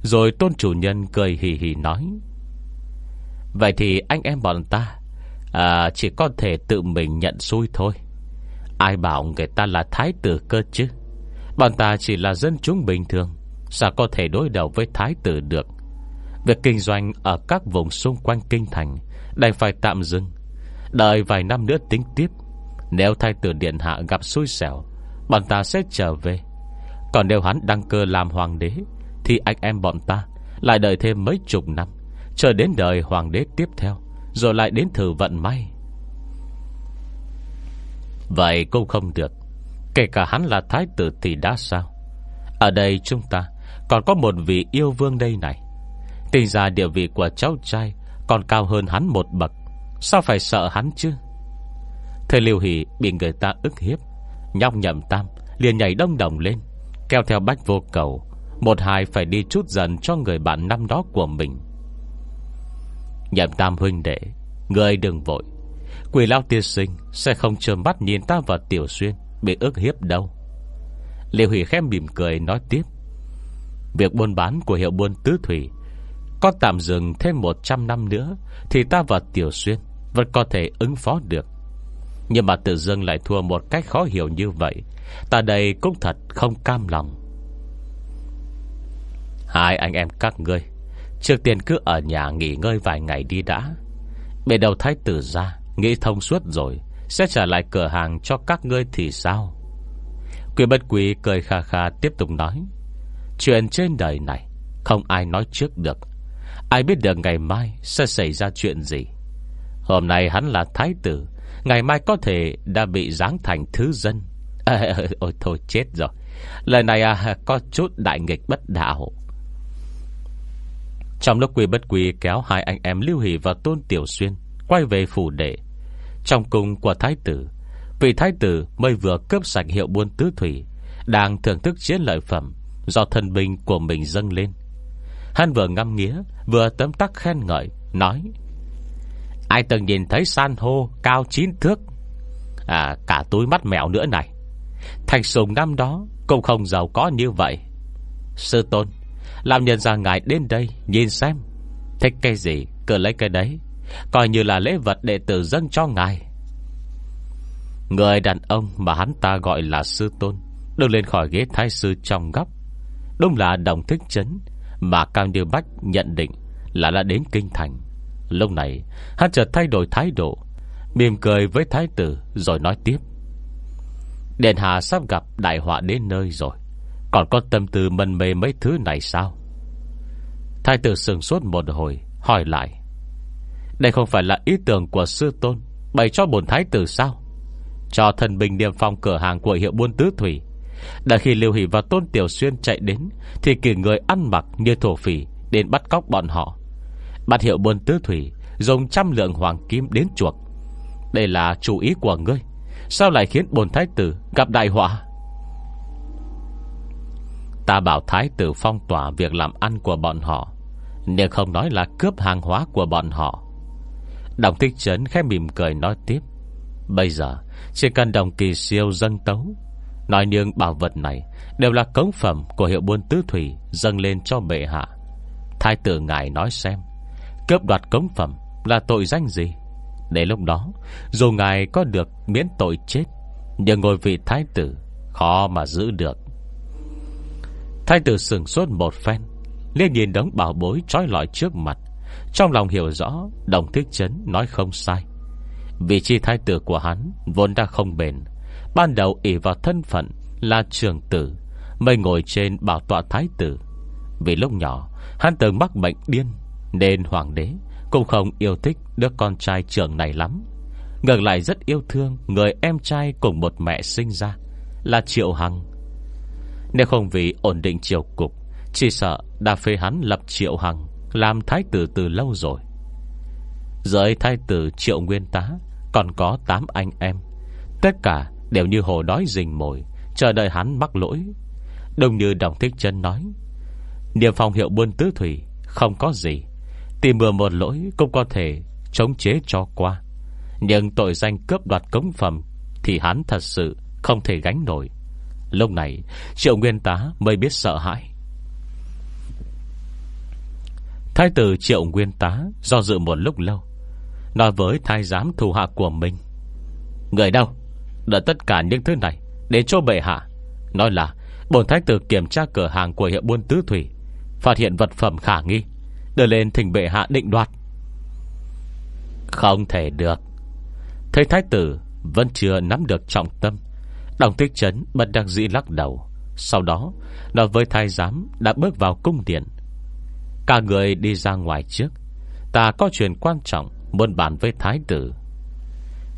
Rồi tôn chủ nhân cười hì hì nói Vậy thì anh em bọn ta à, Chỉ có thể tự mình nhận xui thôi. Ai bảo người ta là thái tử cơ chứ? Bọn ta chỉ là dân chúng bình thường Sao có thể đối đầu với thái tử được? Việc kinh doanh ở các vùng xung quanh kinh thành Đành phải tạm dừng. Đợi vài năm nữa tính tiếp nếu thái tử điện hạ gặp xui xẻo, Bọn ta sẽ trở về. Còn nếu hắn đăng cơ làm hoàng đế, Thì anh em bọn ta Lại đợi thêm mấy chục năm, Chờ đến đời hoàng đế tiếp theo, Rồi lại đến thử vận may. Vậy cũng không được. Kể cả hắn là thái tử thì đã sao? Ở đây chúng ta Còn có một vị yêu vương đây này. Tình ra địa vị của cháu trai Còn cao hơn hắn một bậc. Sao phải sợ hắn chứ? Thầy Liêu Hỷ, bị người ta ức hiếp. Nhóc nhậm tam, liền nhảy đông đồng lên, Kéo theo bách vô cầu. Một hai phải đi chút dần cho người bạn năm đó của mình. Nhậm tam huynh đệ, Người đừng vội. Quỷ lao tiên sinh Sẽ không trơm bắt nhìn ta và tiểu xuyên Bị ức hiếp đâu. Liêu Hỷ khem mỉm cười nói tiếp. Việc buôn bán của hiệu buôn tứ thủy Có tạm dừng thêm 100 năm nữa Thì ta và Tiểu Xuyên Vẫn có thể ứng phó được. Nhưng mà tự dưng lại thua một cách khó hiểu như vậy. Ta đây cũng thật không cam lòng. Hai anh em các ngươi, Trước tiên cứ ở nhà nghỉ ngơi vài ngày đi đã. Bề đầu thái tử ra, Nghĩ thông suốt rồi, Sẽ trả lại cửa hàng cho các ngươi thì sao? Quỷ bất quỷ cười kha kha tiếp tục nói, Chuyện trên đời này, Không ai nói trước được. Ai biết được ngày mai sẽ xảy ra chuyện gì? Hôm nay hắn là thái tử Ngày mai có thể đã bị giáng thành thứ dân. À, Ôi thôi chết rồi. Lời này à, có chút đại nghịch bất đạo. Trong lúc quỳ bất quỳ kéo hai anh em Lưu Hỷ và Tôn Tiểu Xuyên Quay về phủ đệ Trong cung của thái tử Vị thái tử mới vừa cướp sạch hiệu buôn tứ thủy Đang thưởng thức chiến lợi phẩm Do thần binh của mình dâng lên. Hắn vừa ngâm nghĩa Vừa tấm tắc khen ngợi Nói Ai từng nhìn thấy san hô cao chín thước? À cả túi mắt mèo nữa này. Thành sùng năm đó Cũng không giàu có như vậy. Sư tôn, Làm nhân ra ngài đến đây Nhìn xem. Thích cái gì, cứ lấy cái đấy. Coi như là lễ vật đệ tử dâng cho ngài. Người đàn ông mà hắn ta gọi là sư tôn, Đứng lên khỏi ghế thái sư trong góc. Đúng là đồng thích chấn Mà Cao Như Bách nhận định Là đã đến kinh thành. Lúc này, hắn chợt thay đổi thái độ, Mỉm cười với thái tử Rồi nói tiếp. Điện hạ sắp gặp đại họa đến nơi rồi, Còn có tâm tư mân mê mấy thứ này sao? Thái tử sừng sốt một hồi, Hỏi lại. Đây không phải là ý tưởng của sư tôn, Bày cho bổn thái tử sao? Cho thần bình niệm phong cửa hàng của hiệu buôn tứ thủy, đã khi Liêu Hỷ và Tôn Tiểu Xuyên chạy đến, Thì kể người ăn mặc như thổ phỉ Đến bắt cóc bọn họ. Bạn hiệu buôn tứ thủy, Dùng trăm lượng hoàng kim đến chuộc. Đây là chủ ý của ngươi. Sao lại khiến bồn thái tử gặp đại họa? Ta bảo thái tử phong tỏa Việc làm ăn của bọn họ Nếu không nói là cướp hàng hóa của bọn họ. Đồng thích trấn khẽ mỉm cười nói tiếp. Bây giờ, Chỉ cần đồng kỳ siêu dân tấu. Nói nhưng bảo vật này Đều là cống phẩm của hiệu buôn tứ thủy Dâng lên cho bệ hạ. Thái tử ngài nói xem. Cướp đoạt cống phẩm là tội danh gì? Để lúc đó, Dù ngài có được miễn tội chết, Nhưng ngôi vị thái tử Khó mà giữ được. Thái tử sừng sốt một phen Liên nhìn đống bảo bối trói lọi trước mặt. Trong lòng hiểu rõ, Đồng thiết chấn nói không sai. Vị trí thái tử của hắn Vốn đã không bền, Ban đầu ỷ vào thân phận là trường tử, Mới ngồi trên bảo tọa thái tử. Vì lúc nhỏ, Hắn từng mắc bệnh điên nên hoàng đế cũng không yêu thích đứa con trai trưởng này lắm. Ngược lại rất yêu thương Người em trai cùng một mẹ sinh ra, Là Triệu Hằng. Nếu không vì ổn định triều cục, Chỉ sợ đã phê hắn lập Triệu Hằng Làm thái tử từ lâu rồi. Giới thái tử Triệu Nguyên Tá Còn có 8 anh em, Tất cả Đều như hồ đói rình mồi, Chờ đợi hắn mắc lỗi. Đồng như Đồng Thích chân nói Niềm phòng hiệu buôn tứ thủy Không có gì Tìm mưa một lỗi cũng có thể Chống chế cho qua. Nhưng tội danh cướp đoạt cống phẩm Thì hắn thật sự không thể gánh nổi. Lúc này, Triệu Nguyên Tá mới biết sợ hãi. Thái tử Triệu Nguyên Tá Do dự một lúc lâu, Nói với thái giám thủ hạ của mình. Người đâu? Đã tất cả những thứ này Để cho bệ hạ. Nói là, bổn thái tử kiểm tra cửa hàng của hiệu buôn tứ thủy, Phát hiện vật phẩm khả nghi. Đưa lên thỉnh bệ hạ định đoạt. Không thể được. Thấy thái tử Vẫn chưa nắm được trọng tâm Đồng thích chấn bất đắc dĩ lắc đầu. Sau đó, Nói với thái giám đã bước vào cung điện. Cả người đi ra ngoài trước. Ta có chuyện quan trọng Muốn bàn với thái tử.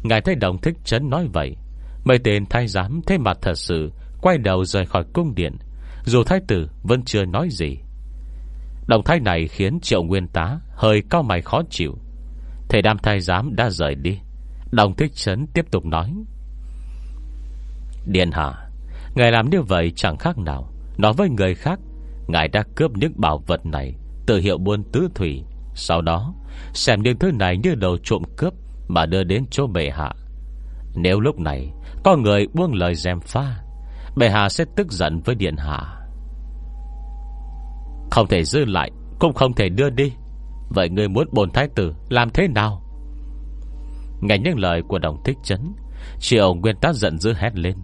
Ngài thấy đồng thích chấn nói vậy, Mấy tên thái giám thế mặt thật sự Quay đầu rời khỏi cung điện. Dù thái tử vẫn chưa nói gì Động thái này khiến triệu nguyên tá Hơi cao mày khó chịu. Thầy đam thai giám đã rời đi. Đồng thích chấn tiếp tục nói. Điện hạ, Ngài làm như vậy chẳng khác nào. Nói với người khác, Ngài đã cướp những bảo vật này Từ hiệu buôn tứ thủy. Sau đó, Xem những thứ này như đầu trộm cướp Mà đưa đến chỗ bệ hạ. Nếu lúc này Có người buông lời dèm pha, Bệ hạ sẽ tức giận với điện hạ. Không thể giữ lại, Cũng không thể đưa đi. Vậy người muốn bồn thái tử làm thế nào? Nghe những lời của đồng thích chấn Triệu nguyên tá giận dữ hét lên.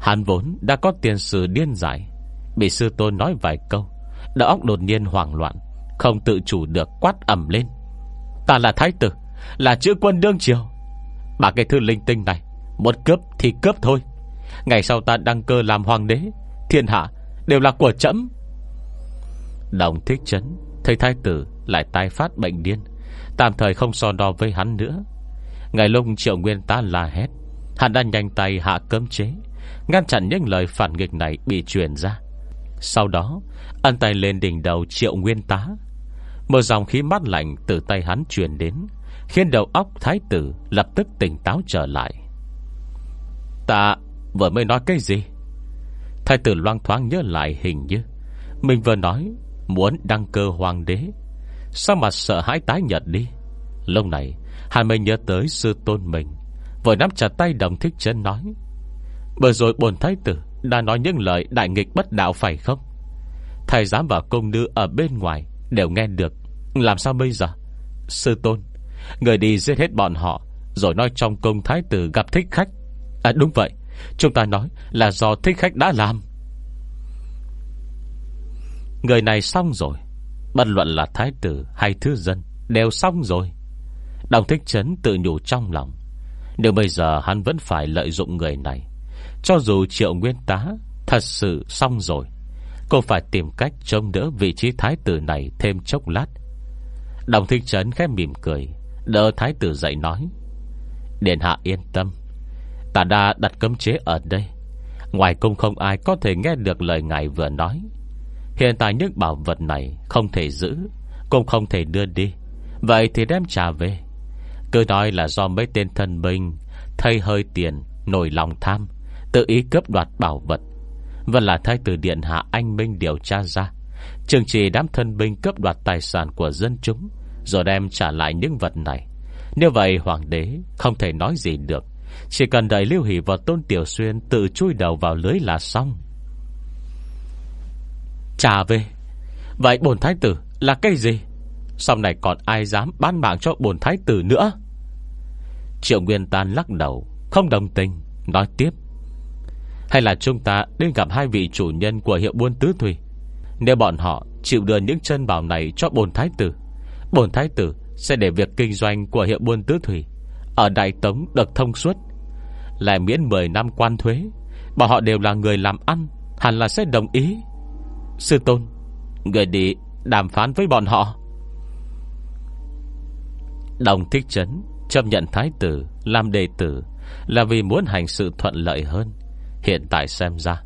Hắn vốn đã có tiền sử điên giải Bị sư tôn nói vài câu đạo óc đột nhiên hoảng loạn, Không tự chủ được quát ẩm lên. Ta là thái tử, Là chữ quân đương triều. Bà cái thư linh tinh này, Một cướp thì cướp thôi. Ngày sau ta đăng cơ làm hoàng đế, Thiên hạ đều là của trẫm. Đồng thích chấn, Thấy thái tử lại tái phát bệnh điên, Tạm thời không so đo với hắn nữa. Ngày lúc triệu nguyên ta la hét, Hắn đã nhanh tay hạ cấm chế, Ngăn chặn những lời phản nghịch này bị truyền ra. Sau đó Ăn tay lên đỉnh đầu triệu nguyên tá. Một dòng khí mát lạnh từ tay hắn truyền đến, Khiến đầu óc thái tử Lập tức tỉnh táo trở lại. Ta vừa mới nói cái gì? Thái tử loang thoáng nhớ lại hình như Mình vừa nói Muốn đăng cơ hoàng đế. Sao mà sợ hãi tái nhật đi? Lúc này Hàn Minh nhớ tới sư tôn mình. Vội nắm chặt tay đồng thích chân nói Bởi rồi bồn thái tử Đã nói những lời đại nghịch bất đạo phải không? Thầy giám và công nữ Ở bên ngoài đều nghe được. Làm sao bây giờ? Sư tôn, Người đi giết hết bọn họ, Rồi nói trong công thái tử gặp thích khách. À đúng vậy. Chúng ta nói là do thích khách đã làm. Người này xong rồi. Bất luận là thái tử hay thư dân Đều xong rồi. Đồng thích chấn tự nhủ trong lòng, Nếu bây giờ hắn vẫn phải lợi dụng người này, Cho dù triệu nguyên tá Thật sự xong rồi, Cô phải tìm cách trông đỡ vị trí thái tử này Thêm chốc lát. Đồng thích chấn khẽ mỉm cười, Đỡ thái tử dậy nói, Điện hạ yên tâm, Ta đã đặt cấm chế ở đây. Ngoài cung không ai có thể nghe được lời ngài vừa nói. Hiện tại những bảo vật này Không thể giữ, Cũng không thể đưa đi. Vậy thì đem trả về. Cứ nói là do mấy tên thân binh Thay hơi tiền, Nổi lòng tham, Tự ý cướp đoạt bảo vật. Vẫn là thay từ điện hạ anh Minh điều tra ra Trường trì đám thân binh cướp đoạt tài sản của dân chúng, Rồi đem trả lại những vật này. Như vậy hoàng đế không thể nói gì được, Chỉ cần đợi Lưu Hỷ và Tôn Tiểu Xuyên Tự chui đầu vào lưới là xong. Trả về. Vậy bồn thái tử là cái gì? Sau này còn ai dám bán mạng cho bồn thái tử nữa? Triệu Nguyên Tan lắc đầu, Không đồng tình, Nói tiếp. Hay là chúng ta đến gặp hai vị chủ nhân Của hiệu buôn tứ thủy? Nếu bọn họ chịu đưa những chân bảo này Cho bồn thái tử Bồn thái tử sẽ để việc kinh doanh Của hiệu buôn tứ thủy Ở Đại Tống được thông suốt. Lại miễn 10 năm quan thuế, Bọn họ đều là người làm ăn, Hẳn là sẽ đồng ý. Sư tôn, Người đi đàm phán với bọn họ. Đồng thích chấn Chấp nhận thái tử Làm đệ tử Là vì muốn hành sự thuận lợi hơn. Hiện tại xem ra,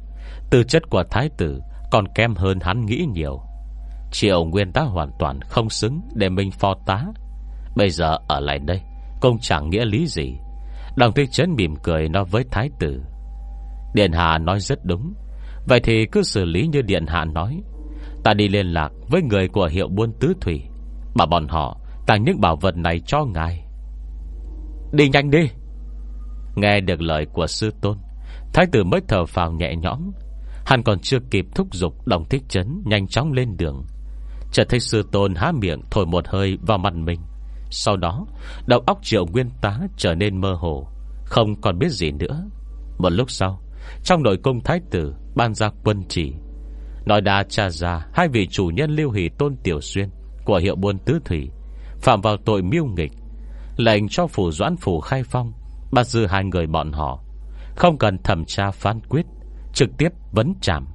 Tư chất của thái tử Còn kém hơn hắn nghĩ nhiều. Triệu nguyên đã hoàn toàn không xứng Để mình phò tá. Bây giờ ở lại đây Cũng chẳng nghĩa lý gì. Đồng thích chấn mỉm cười nói với thái tử. Điện Hà nói rất đúng. Vậy thì cứ xử lý như Điện Hạ nói. Ta đi liên lạc với người của hiệu buôn tứ thủy. Bảo bọn họ Tặng những bảo vật này cho ngài. Đi nhanh đi. Nghe được lời của sư tôn, Thái tử mới thở phào nhẹ nhõm. Hắn còn chưa kịp thúc giục, Đồng thích chấn nhanh chóng lên đường. Chợt thấy sư tôn há miệng Thổi một hơi vào mặt mình. Sau đó, đầu óc triệu nguyên tá Trở nên mơ hồ, Không còn biết gì nữa. Một lúc sau trong nội cung thái tử, Ban ra quân chỉ. Nói đã tra ra, Hai vị chủ nhân lưu hỷ tôn tiểu xuyên Của hiệu buôn tứ thủy, Phạm vào tội miêu nghịch, Lệnh cho phủ doãn phủ khai phong, Bắt giữ hai người bọn họ, Không cần thẩm tra phán quyết, Trực tiếp vấn chạm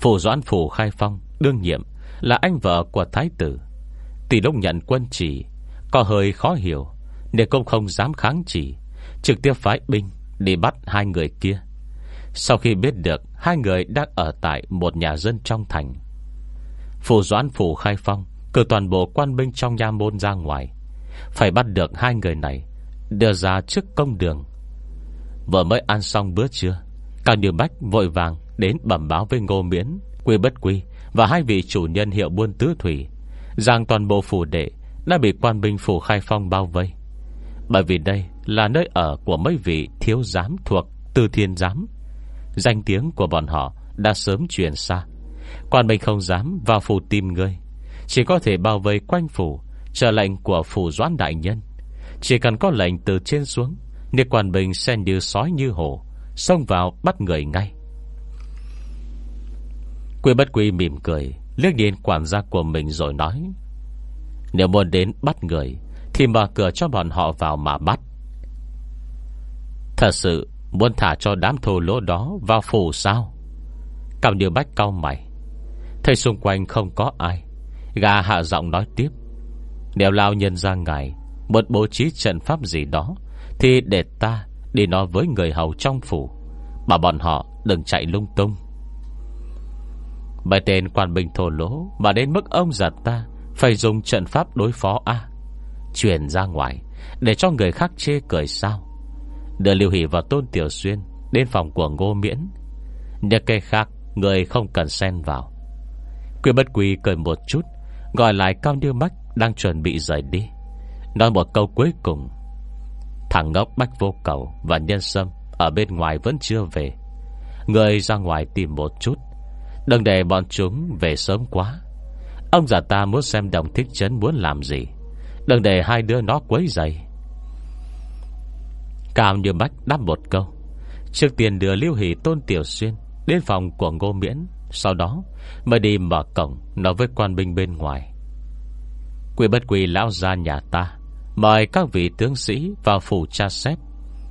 Phủ doãn phủ khai phong, Đương nhiệm là anh vợ của thái tử. Tỷ lúc nhận quân chỉ, Có hơi khó hiểu, Nên công không dám kháng chỉ, Trực tiếp phái binh Đi bắt hai người kia. Sau khi biết được Hai người đang ở tại một nhà dân trong thành, Phủ doãn phủ khai phong, Cử toàn bộ quan binh trong nhà môn ra ngoài. Phải bắt được hai người này, Đưa ra trước công đường. Vừa mới ăn xong bữa trưa, Cao Như Bách vội vàng Đến bẩm báo với Ngô Miễn, Quy Bất Quy Và hai vị chủ nhân hiệu buôn tứ thủy Rằng toàn bộ phủ đệ Đã bị quan binh phủ khai phong bao vây. Bởi vì đây là nơi ở Của mấy vị thiếu giám thuộc Tư thiên giám. Danh tiếng của bọn họ đã sớm truyền xa. Quan binh không dám vào phủ tìm người, Chỉ có thể bao vây quanh phủ, Chờ lệnh của phủ doãn đại nhân. Chỉ cần có lệnh từ trên xuống Nếu quan binh sẽ như sói như hổ, Xông vào bắt người ngay. Quy bất quy mỉm cười, Liếc nhìn quản gia của mình rồi nói, Nếu muốn đến bắt người, Thì mở cửa cho bọn họ vào mà bắt. Thật sự Muốn thả cho đám thô lỗ đó Vào phủ sao? Cảm điều bách cao mày. Thấy xung quanh không có ai Gà hạ giọng nói tiếp. Nếu lao nhân ra ngài Một bố trí trận pháp gì đó Thì để ta Đi nói với người hầu trong phủ Bảo bọn họ đừng chạy lung tung. Bài tên quan binh thổ lỗ Mà đến mức ông giật ta Phải dùng trận pháp đối phó A. À, Truyền ra ngoài Để cho người khác chê cười sao? Đưa Lưu Hỷ vào Tôn Tiểu Xuyên Đến phòng của Ngô Miễn. Những cây khác, Người không cần xen vào. Quy bất quy cười một chút, Gọi lại Cao Điêu Bách Đang chuẩn bị rời đi. Nói một câu cuối cùng. Thằng ngốc Bách Vô Cầu Và Nhân Sâm Ở bên ngoài vẫn chưa về. Người ra ngoài tìm một chút. Đừng để bọn chúng về sớm quá. Ông già ta muốn xem đồng thích chấn muốn làm gì. Đừng để hai đứa nó quấy dày Cao như bách đáp một câu. Trước tiên đưa Lưu Hỷ Tôn Tiểu Xuyên Đến phòng của Ngô Miễn, Sau đó mới đi mở cổng Nói với quan binh bên ngoài. Quỷ bất quỷ lão ra nhà ta, Mời các vị tướng sĩ vào phủ tra xét.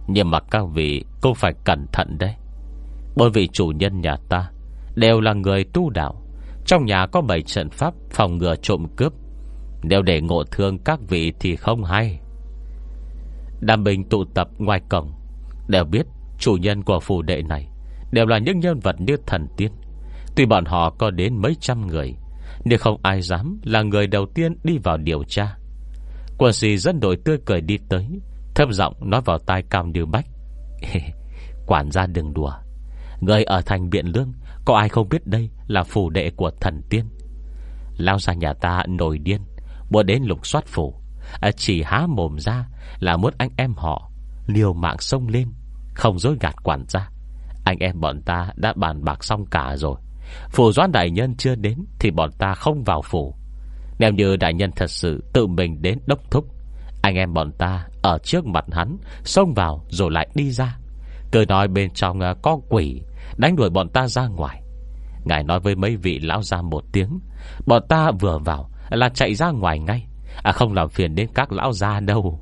Nhưng mà các vị cũng phải cẩn thận đấy. Bởi vì chủ nhân nhà ta Đều là người tu đạo, Trong nhà có bảy trận pháp phòng ngừa trộm cướp. Nếu để ngộ thương các vị thì không hay. Đàm bình tụ tập ngoài cổng. Đều biết chủ nhân của phủ đệ này Đều là những nhân vật như thần tiên. Tuy bọn họ có đến mấy trăm người, Nhưng không ai dám là người đầu tiên đi vào điều tra. Quân sĩ dẫn đội tươi cười đi tới Thâm giọng nói vào tai cao như bách. Quản gia đừng đùa. Người ở thành Biện Lương, Có ai không biết đây là phủ đệ của thần tiên? Lao ra nhà ta nổi điên, Muốn đến lục soát phủ à, Chỉ há mồm ra Là muốn anh em họ Liều mạng sông lên Không dối gạt quản gia. Anh em bọn ta đã bàn bạc xong cả rồi. Phủ doãn đại nhân chưa đến Thì bọn ta không vào phủ. Nếu như đại nhân thật sự tự mình đến đốc thúc Anh em bọn ta Ở trước mặt hắn Xông vào rồi lại đi ra. Cứ nói bên trong à, có quỷ Đánh đuổi bọn ta ra ngoài. Ngài nói với mấy vị lão ra một tiếng Bọn ta vừa vào là chạy ra ngoài ngay. À không làm phiền đến các lão gia đâu.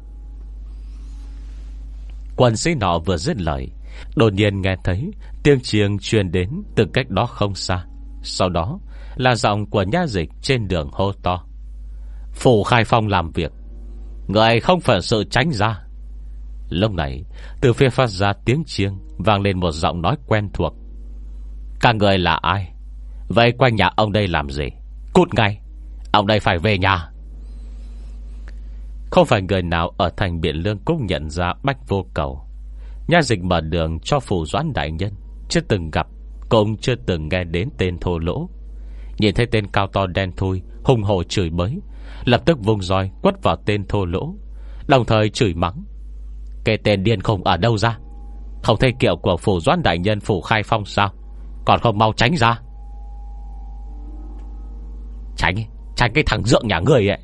Quân sĩ nọ vừa dứt lời, Đột nhiên nghe thấy Tiếng chiêng truyền đến từ cách đó không xa. Sau đó là giọng của nha dịch trên đường hô to. Phủ khai phong làm việc. Người không phải sự tránh ra. Lúc này, Từ phía phát ra tiếng chiêng Vang lên một giọng nói quen thuộc. Các người là ai? Vậy quanh nhà ông đây làm gì? Cút ngay. Ông đây phải về nhà. Không phải người nào ở thành Biện Lương Cũng nhận ra Bách Vô Cầu. Nha dịch mở đường cho phủ doãn đại nhân. Chưa từng gặp Cũng chưa từng nghe đến tên thô lỗ. Nhìn thấy tên cao to đen thui, Hùng hồ chửi bới, Lập tức vùng roi quất vào tên thô lỗ, Đồng thời chửi mắng. Cái tên điên không ở đâu ra? Không thấy kiệu của phủ doãn đại nhân phủ khai phong sao? Còn không mau tránh ra. Tránh Tránh cái thằng dượng nhà người ấy.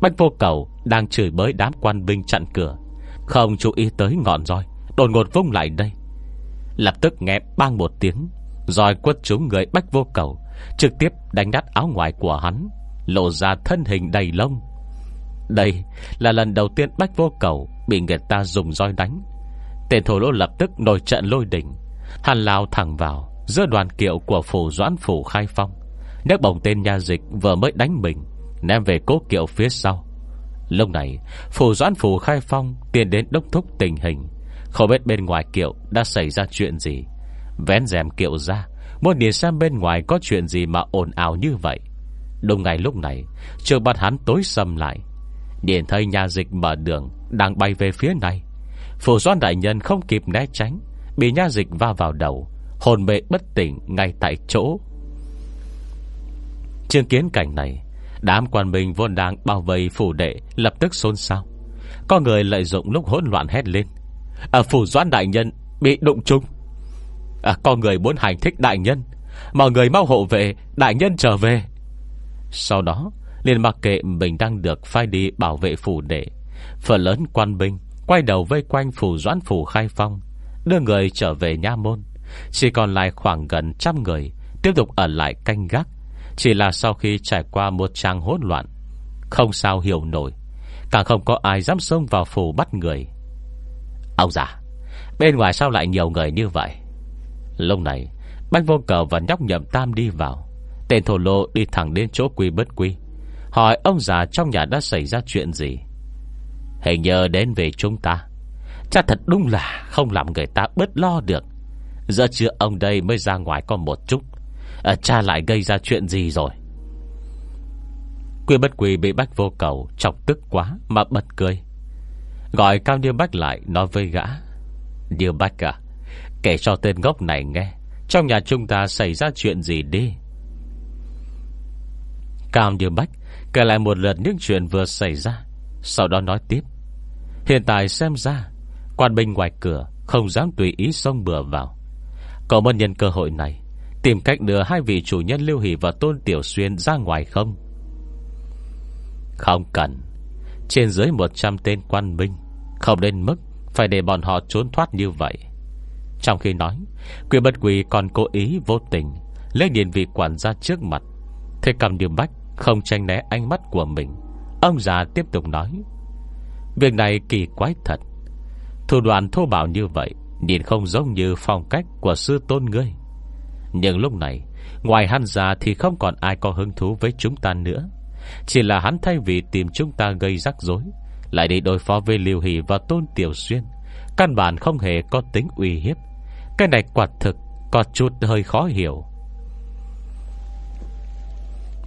Bách vô cầu đang chửi bới đám quan binh chặn cửa. Không chú ý tới ngọn roi, Đột ngột vung lại đây. Lập tức nghe bang một tiếng, Roi quất trúng người bách vô cầu, Trực tiếp đánh đắt áo ngoài của hắn, Lộ ra thân hình đầy lông. Đây là lần đầu tiên bách vô cầu Bị người ta dùng roi đánh. Tên thổ lỗ lập tức nổi trận lôi đỉnh Hắn lao thẳng vào, Giữa đoàn kiệu của phủ doãn phủ khai phong. Nhắc bồng tên nha dịch vừa mới đánh mình, Ném về cố kiệu phía sau. Lúc này, Phủ doãn phủ khai phong Tiến đến đốc thúc tình hình. Không biết bên ngoài kiệu đã xảy ra chuyện gì. Vén rèm kiệu ra, Muốn nhìn xem bên ngoài có chuyện gì mà ồn ào như vậy. Đúng ngày lúc này Trường bắt hắn tối sầm lại. Nhìn thấy nhà dịch mở đường, Đang bay về phía này. Phủ doan đại nhân không kịp né tránh, Bị nha dịch va vào đầu, Hồn mệ bất tỉnh ngay tại chỗ. Chứng kiến cảnh này Đám quan binh vốn đang bao vây phủ đệ Lập tức xôn xao. Có người lợi dụng lúc hỗn loạn hét lên. À, phủ doãn đại nhân Bị đụng chung à, Có người muốn hành thích đại nhân. Mọi người mau hộ vệ Đại nhân trở về. Sau đó liền mặc kệ mình đang được phai đi bảo vệ phủ đệ. Phần lớn quan binh Quay đầu vây quanh phủ doãn phủ khai phong Đưa người trở về nha môn. Chỉ còn lại khoảng gần trăm người Tiếp tục ở lại canh gác. Chỉ là sau khi trải qua một trang hỗn loạn, Không sao hiểu nổi, Càng không có ai dám xông vào phủ bắt người. Ông già, Bên ngoài sao lại nhiều người như vậy? Lúc này, Bách vô cờ và nhóc nhậm tam đi vào. Tên thổ lô đi thẳng đến chỗ quy bất quy, Hỏi ông già trong nhà đã xảy ra chuyện gì. Hình như đến về chúng ta. Cha thật đúng là Không làm người ta bớt lo được. Giờ chưa ông đây mới ra ngoài có một chút à, Cha lại gây ra chuyện gì rồi? Quy bất quỳ bị bách vô cầu Chọc tức quá mà bật cười. Gọi Cao điêu Bách lại nói với gã Điêu Bách à Kể cho tên ngốc này nghe Trong nhà chúng ta xảy ra chuyện gì đi? Cao điêu Bách Kể lại một lượt những chuyện vừa xảy ra Sau đó nói tiếp. Hiện tại xem ra Quan binh ngoài cửa Không dám tùy ý xông bừa vào. Có muốn nhân cơ hội này Tìm cách đưa hai vị chủ nhân Lưu Hỷ và Tôn Tiểu Xuyên ra ngoài không? Không cần. Trên dưới 100 tên quan binh, Không đến mức Phải để bọn họ trốn thoát như vậy. Trong khi nói Quỷ bất quỳ còn cố ý vô tình Lấy điện vị quản gia trước mặt. Thế cầm điều bách Không tranh né ánh mắt của mình. Ông già tiếp tục nói, Việc này kỳ quái thật. Thủ đoạn thô bạo như vậy Nhìn không giống như phong cách của sư tôn ngươi. Nhưng lúc này, Ngoài hắn ra thì không còn ai có hứng thú với chúng ta nữa. Chỉ là hắn thay vì tìm chúng ta gây rắc rối, Lại đi đối phó với Liêu Hỷ và Tôn Tiểu Xuyên. Căn bản không hề có tính uy hiếp. Cái này quả thực Có chút hơi khó hiểu.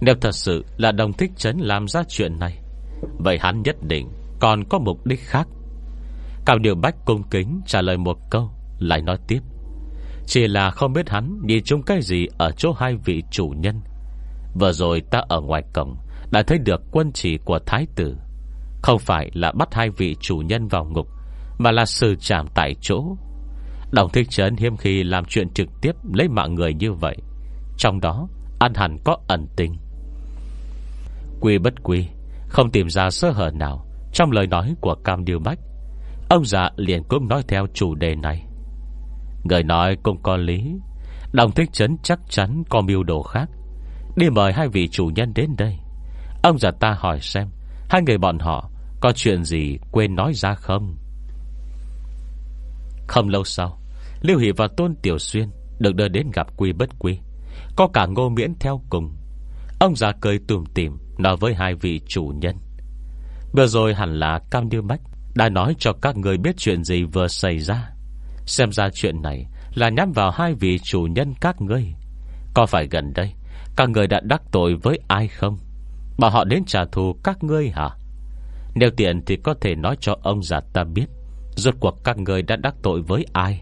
Nếu thật sự là đồng thích chấn làm ra chuyện này, Vậy hắn nhất định Còn có mục đích khác. Cao Điều Bách cung kính trả lời một câu, Lại nói tiếp. Chỉ là không biết hắn nhìn chung cái gì Ở chỗ hai vị chủ nhân. Vừa rồi ta ở ngoài cổng, Đã thấy được quân chỉ của Thái tử. Không phải là bắt hai vị chủ nhân vào ngục, Mà là xử trảm tại chỗ. Đồng thích trấn hiếm khi làm chuyện trực tiếp Lấy mạng người như vậy. Trong đó ăn hẳn có ẩn tình. Quy bất quy, Không tìm ra sơ hở nào Trong lời nói của Cam Điều Bách. Ông già liền cũng nói theo chủ đề này. Người nói cũng có lý. Đồng thích chấn chắc chắn có mưu đồ khác. Đi mời hai vị chủ nhân đến đây. Ông già ta hỏi xem, Hai người bọn họ Có chuyện gì quên nói ra không? Không lâu sau, Lưu Hỷ và Tôn Tiểu Xuyên Được đưa đến gặp Quy Bất Quy. Có cả ngô miễn theo cùng. Ông già cười tùm tìm Nói với hai vị chủ nhân. Vừa rồi hẳn là Cam Điêu Bách đã nói cho các người biết chuyện gì vừa xảy ra. Xem ra chuyện này Là nhắm vào hai vị chủ nhân các ngươi. Có phải gần đây, Các người đã đắc tội với ai không? Bảo họ đến trả thù các ngươi hả? Nếu tiện thì có thể nói cho ông già ta biết, Rốt cuộc các người đã đắc tội với ai?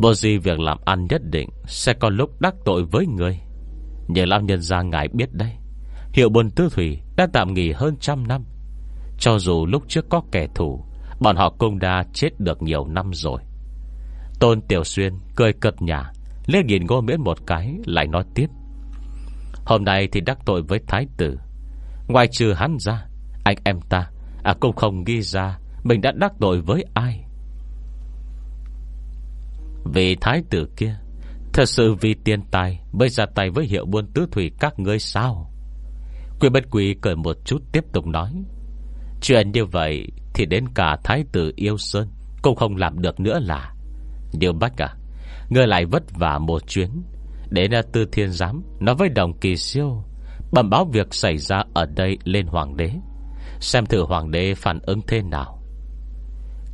Bộ gì việc làm ăn nhất định Sẽ có lúc đắc tội với người Nhờ lão nhân gia ngài biết đây Hiệu buồn tư thủy đã tạm nghỉ hơn trăm năm. Cho dù lúc trước có kẻ thù Bọn họ cũng đã chết được nhiều năm rồi. Tôn Tiểu Xuyên cười cợt nhà Lên nhìn ngô miễn một cái, Lại nói tiếp. Hôm nay thì đắc tội với thái tử. Ngoài trừ hắn ra, Anh em ta À cũng không ghi ra Mình đã đắc tội với ai. Vì thái tử kia, Thật sự vì tiền tài Mới ra tay với hiệu buôn tứ thủy các ngươi sao? Quy bất quý cười một chút tiếp tục nói. Chuyện như vậy Thì đến cả thái tử yêu sơn Cũng không làm được nữa là. Điều bách à Ngươi lại vất vả một chuyến. Đến tư thiên giám Nói với đồng kỳ siêu, Bẩm báo việc xảy ra ở đây lên hoàng đế, Xem thử hoàng đế phản ứng thế nào.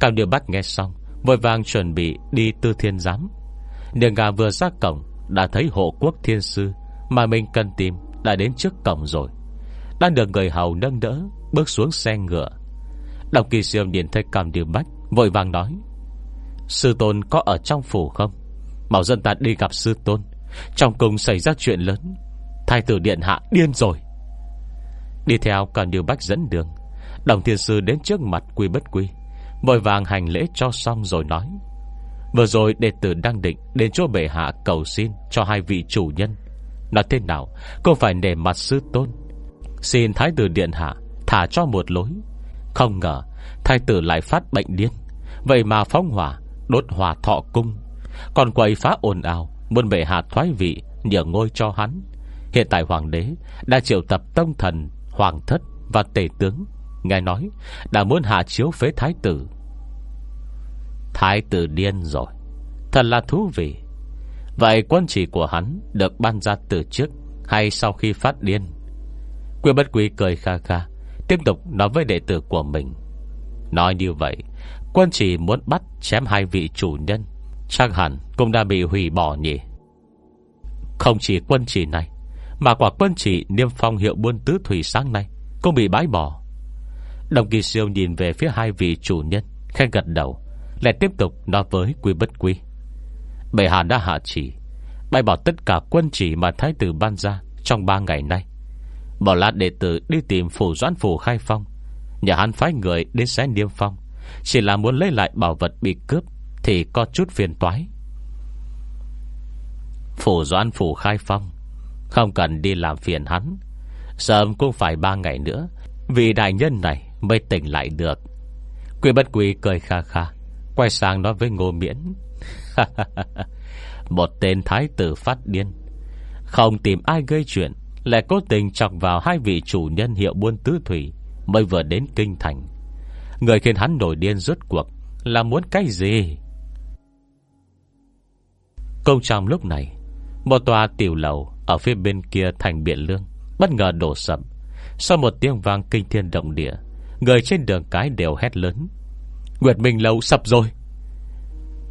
Cao Điều Bách nghe xong, Vội vàng chuẩn bị đi tư thiên giám. Điều gà vừa ra cổng, Đã thấy hộ quốc thiên sư Mà mình cần tìm đã đến trước cổng rồi. Đang được người hầu nâng đỡ Bước xuống xe ngựa. Đồng kỳ siêu nhìn thấy cầm Điều Bách, Vội vàng nói, Sư tôn có ở trong phủ không? Bảo dân ta đi gặp sư tôn. Trong cùng xảy ra chuyện lớn, Thái tử điện hạ điên rồi. Đi theo cầm điều bách dẫn đường, Đồng thiên sư đến trước mặt quy bất quy, Vội vàng hành lễ cho xong rồi nói, Vừa rồi đệ tử đang định Đến chỗ bệ hạ cầu xin Cho hai vị chủ nhân. Nói thế nào, không phải nể mặt sư tôn. Xin thái tử điện hạ Thả cho một lối. Không ngờ, thái tử lại phát bệnh điên. Vậy mà phóng hỏa, Đốt hỏa thọ cung. Còn quầy phá ồn ào, Muốn bệ hạ thoái vị, Nhờ ngôi cho hắn. Hiện tại hoàng đế đã triệu tập tông thần, Hoàng thất và tể tướng. Nghe nói, đã muốn hạ chiếu phế thái tử. Thái tử điên rồi. Thật là thú vị. Vậy quân chỉ của hắn Được ban ra từ trước Hay sau khi phát điên? Quyên bất quý cười kha kha. Tiếp tục nói với đệ tử của mình. Nói như vậy, Quân chỉ muốn bắt chém hai vị chủ nhân, Chắc hẳn cũng đã bị hủy bỏ nhỉ? Không chỉ quân chỉ này, Mà quả quân chỉ niêm phong hiệu buôn tứ thủy sáng nay Cũng bị bãi bỏ. Đồng kỳ siêu nhìn về phía hai vị chủ nhân Khen gật đầu, Lại tiếp tục nói với quy bất quy. Bệ hạ đã hạ chỉ, Bãi bỏ tất cả quân chỉ mà thái tử ban ra Trong ba ngày nay. Bỏ lát đệ tử đi tìm phủ doãn phủ khai phong. Nhà hắn phái người đến xé niêm phong. Chỉ là muốn lấy lại bảo vật bị cướp Thì có chút phiền toái. Phủ doãn phủ khai phong. Không cần đi làm phiền hắn. Sớm cũng phải ba ngày nữa, Vì đại nhân này mới tỉnh lại được. Quy bất quy cười kha kha, Quay sang nói với ngô miễn. Một tên thái tử phát điên. Không tìm ai gây chuyện lại cố tình chọc vào hai vị chủ nhân hiệu buôn tứ thủy, Mới vừa đến kinh thành. Người khiến hắn nổi điên rốt cuộc Là muốn cái gì? Công trong lúc này, Một tòa tiểu lầu Ở phía bên kia thành Biển Lương, Bất ngờ đổ sập. Sau một tiếng vang kinh thiên động địa, Người trên đường cái đều hét lớn. Nguyệt Minh Lâu sập rồi.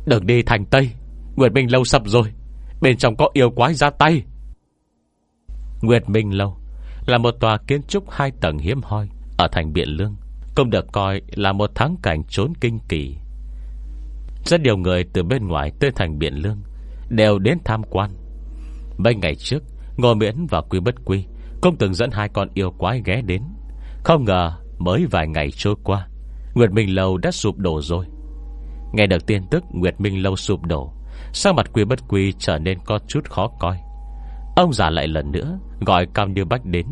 Đừng đi thành Tây, Nguyệt Minh Lâu sập rồi. Bên trong có yêu quái ra tay. Nguyệt Minh Lâu, Là một tòa kiến trúc hai tầng hiếm hoi Ở thành Biện Lương, Cũng được coi là một thắng cảnh trốn kinh kỳ. Rất nhiều người từ bên ngoài tới thành Biện Lương Đều đến tham quan. Mấy ngày trước, Ngô Miễn và Quy Bất Quy Cũng từng dẫn hai con yêu quái ghé đến. Không ngờ mới vài ngày trôi qua, Nguyệt Minh Lâu đã sụp đổ rồi. Nghe được tin tức Nguyệt Minh Lâu sụp đổ Sao mặt Quy Bất Quy trở nên có chút khó coi. Ông già lại lần nữa, Gọi Cam Như Bách đến.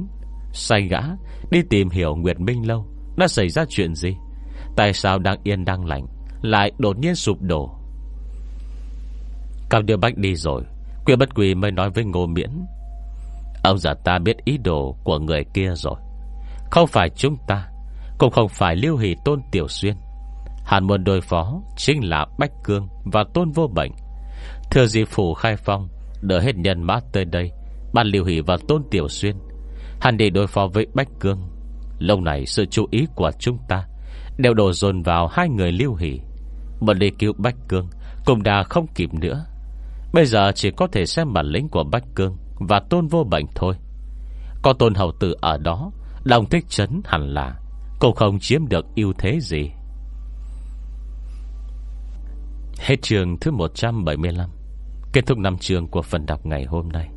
Say gã, đi tìm hiểu Nguyệt Minh Lâu, Đã xảy ra chuyện gì? Tại sao đang yên đang lành, Lại đột nhiên sụp đổ? Cam Như Bách đi rồi, Quyên Bất Quy mới nói với Ngô Miễn. Ông già ta biết ý đồ của người kia rồi. Không phải chúng ta, Cũng không phải lưu hỷ tôn tiểu xuyên. Hàn muốn đối phó Chính là Bách Cương và Tôn Vô Bệnh. Thừa di phủ khai phong Đỡ hết nhân mã tới đây, Ban liều hỷ và Tôn Tiểu Xuyên. Hẳn để đối phó với Bách Cương. Lâu này sự chú ý của chúng ta Đều đổ dồn vào hai người lưu hỷ. Bọn đi cứu Bách Cương Cũng đã không kịp nữa. Bây giờ chỉ có thể xem bản lĩnh của Bách Cương Và Tôn Vô Bệnh thôi. Có Tôn Hậu Tử ở đó Đồng thích chấn hẳn là, Cũng không chiếm được ưu thế gì. Hết trường thứ 175 Kết thúc năm trường của phần đọc ngày hôm nay.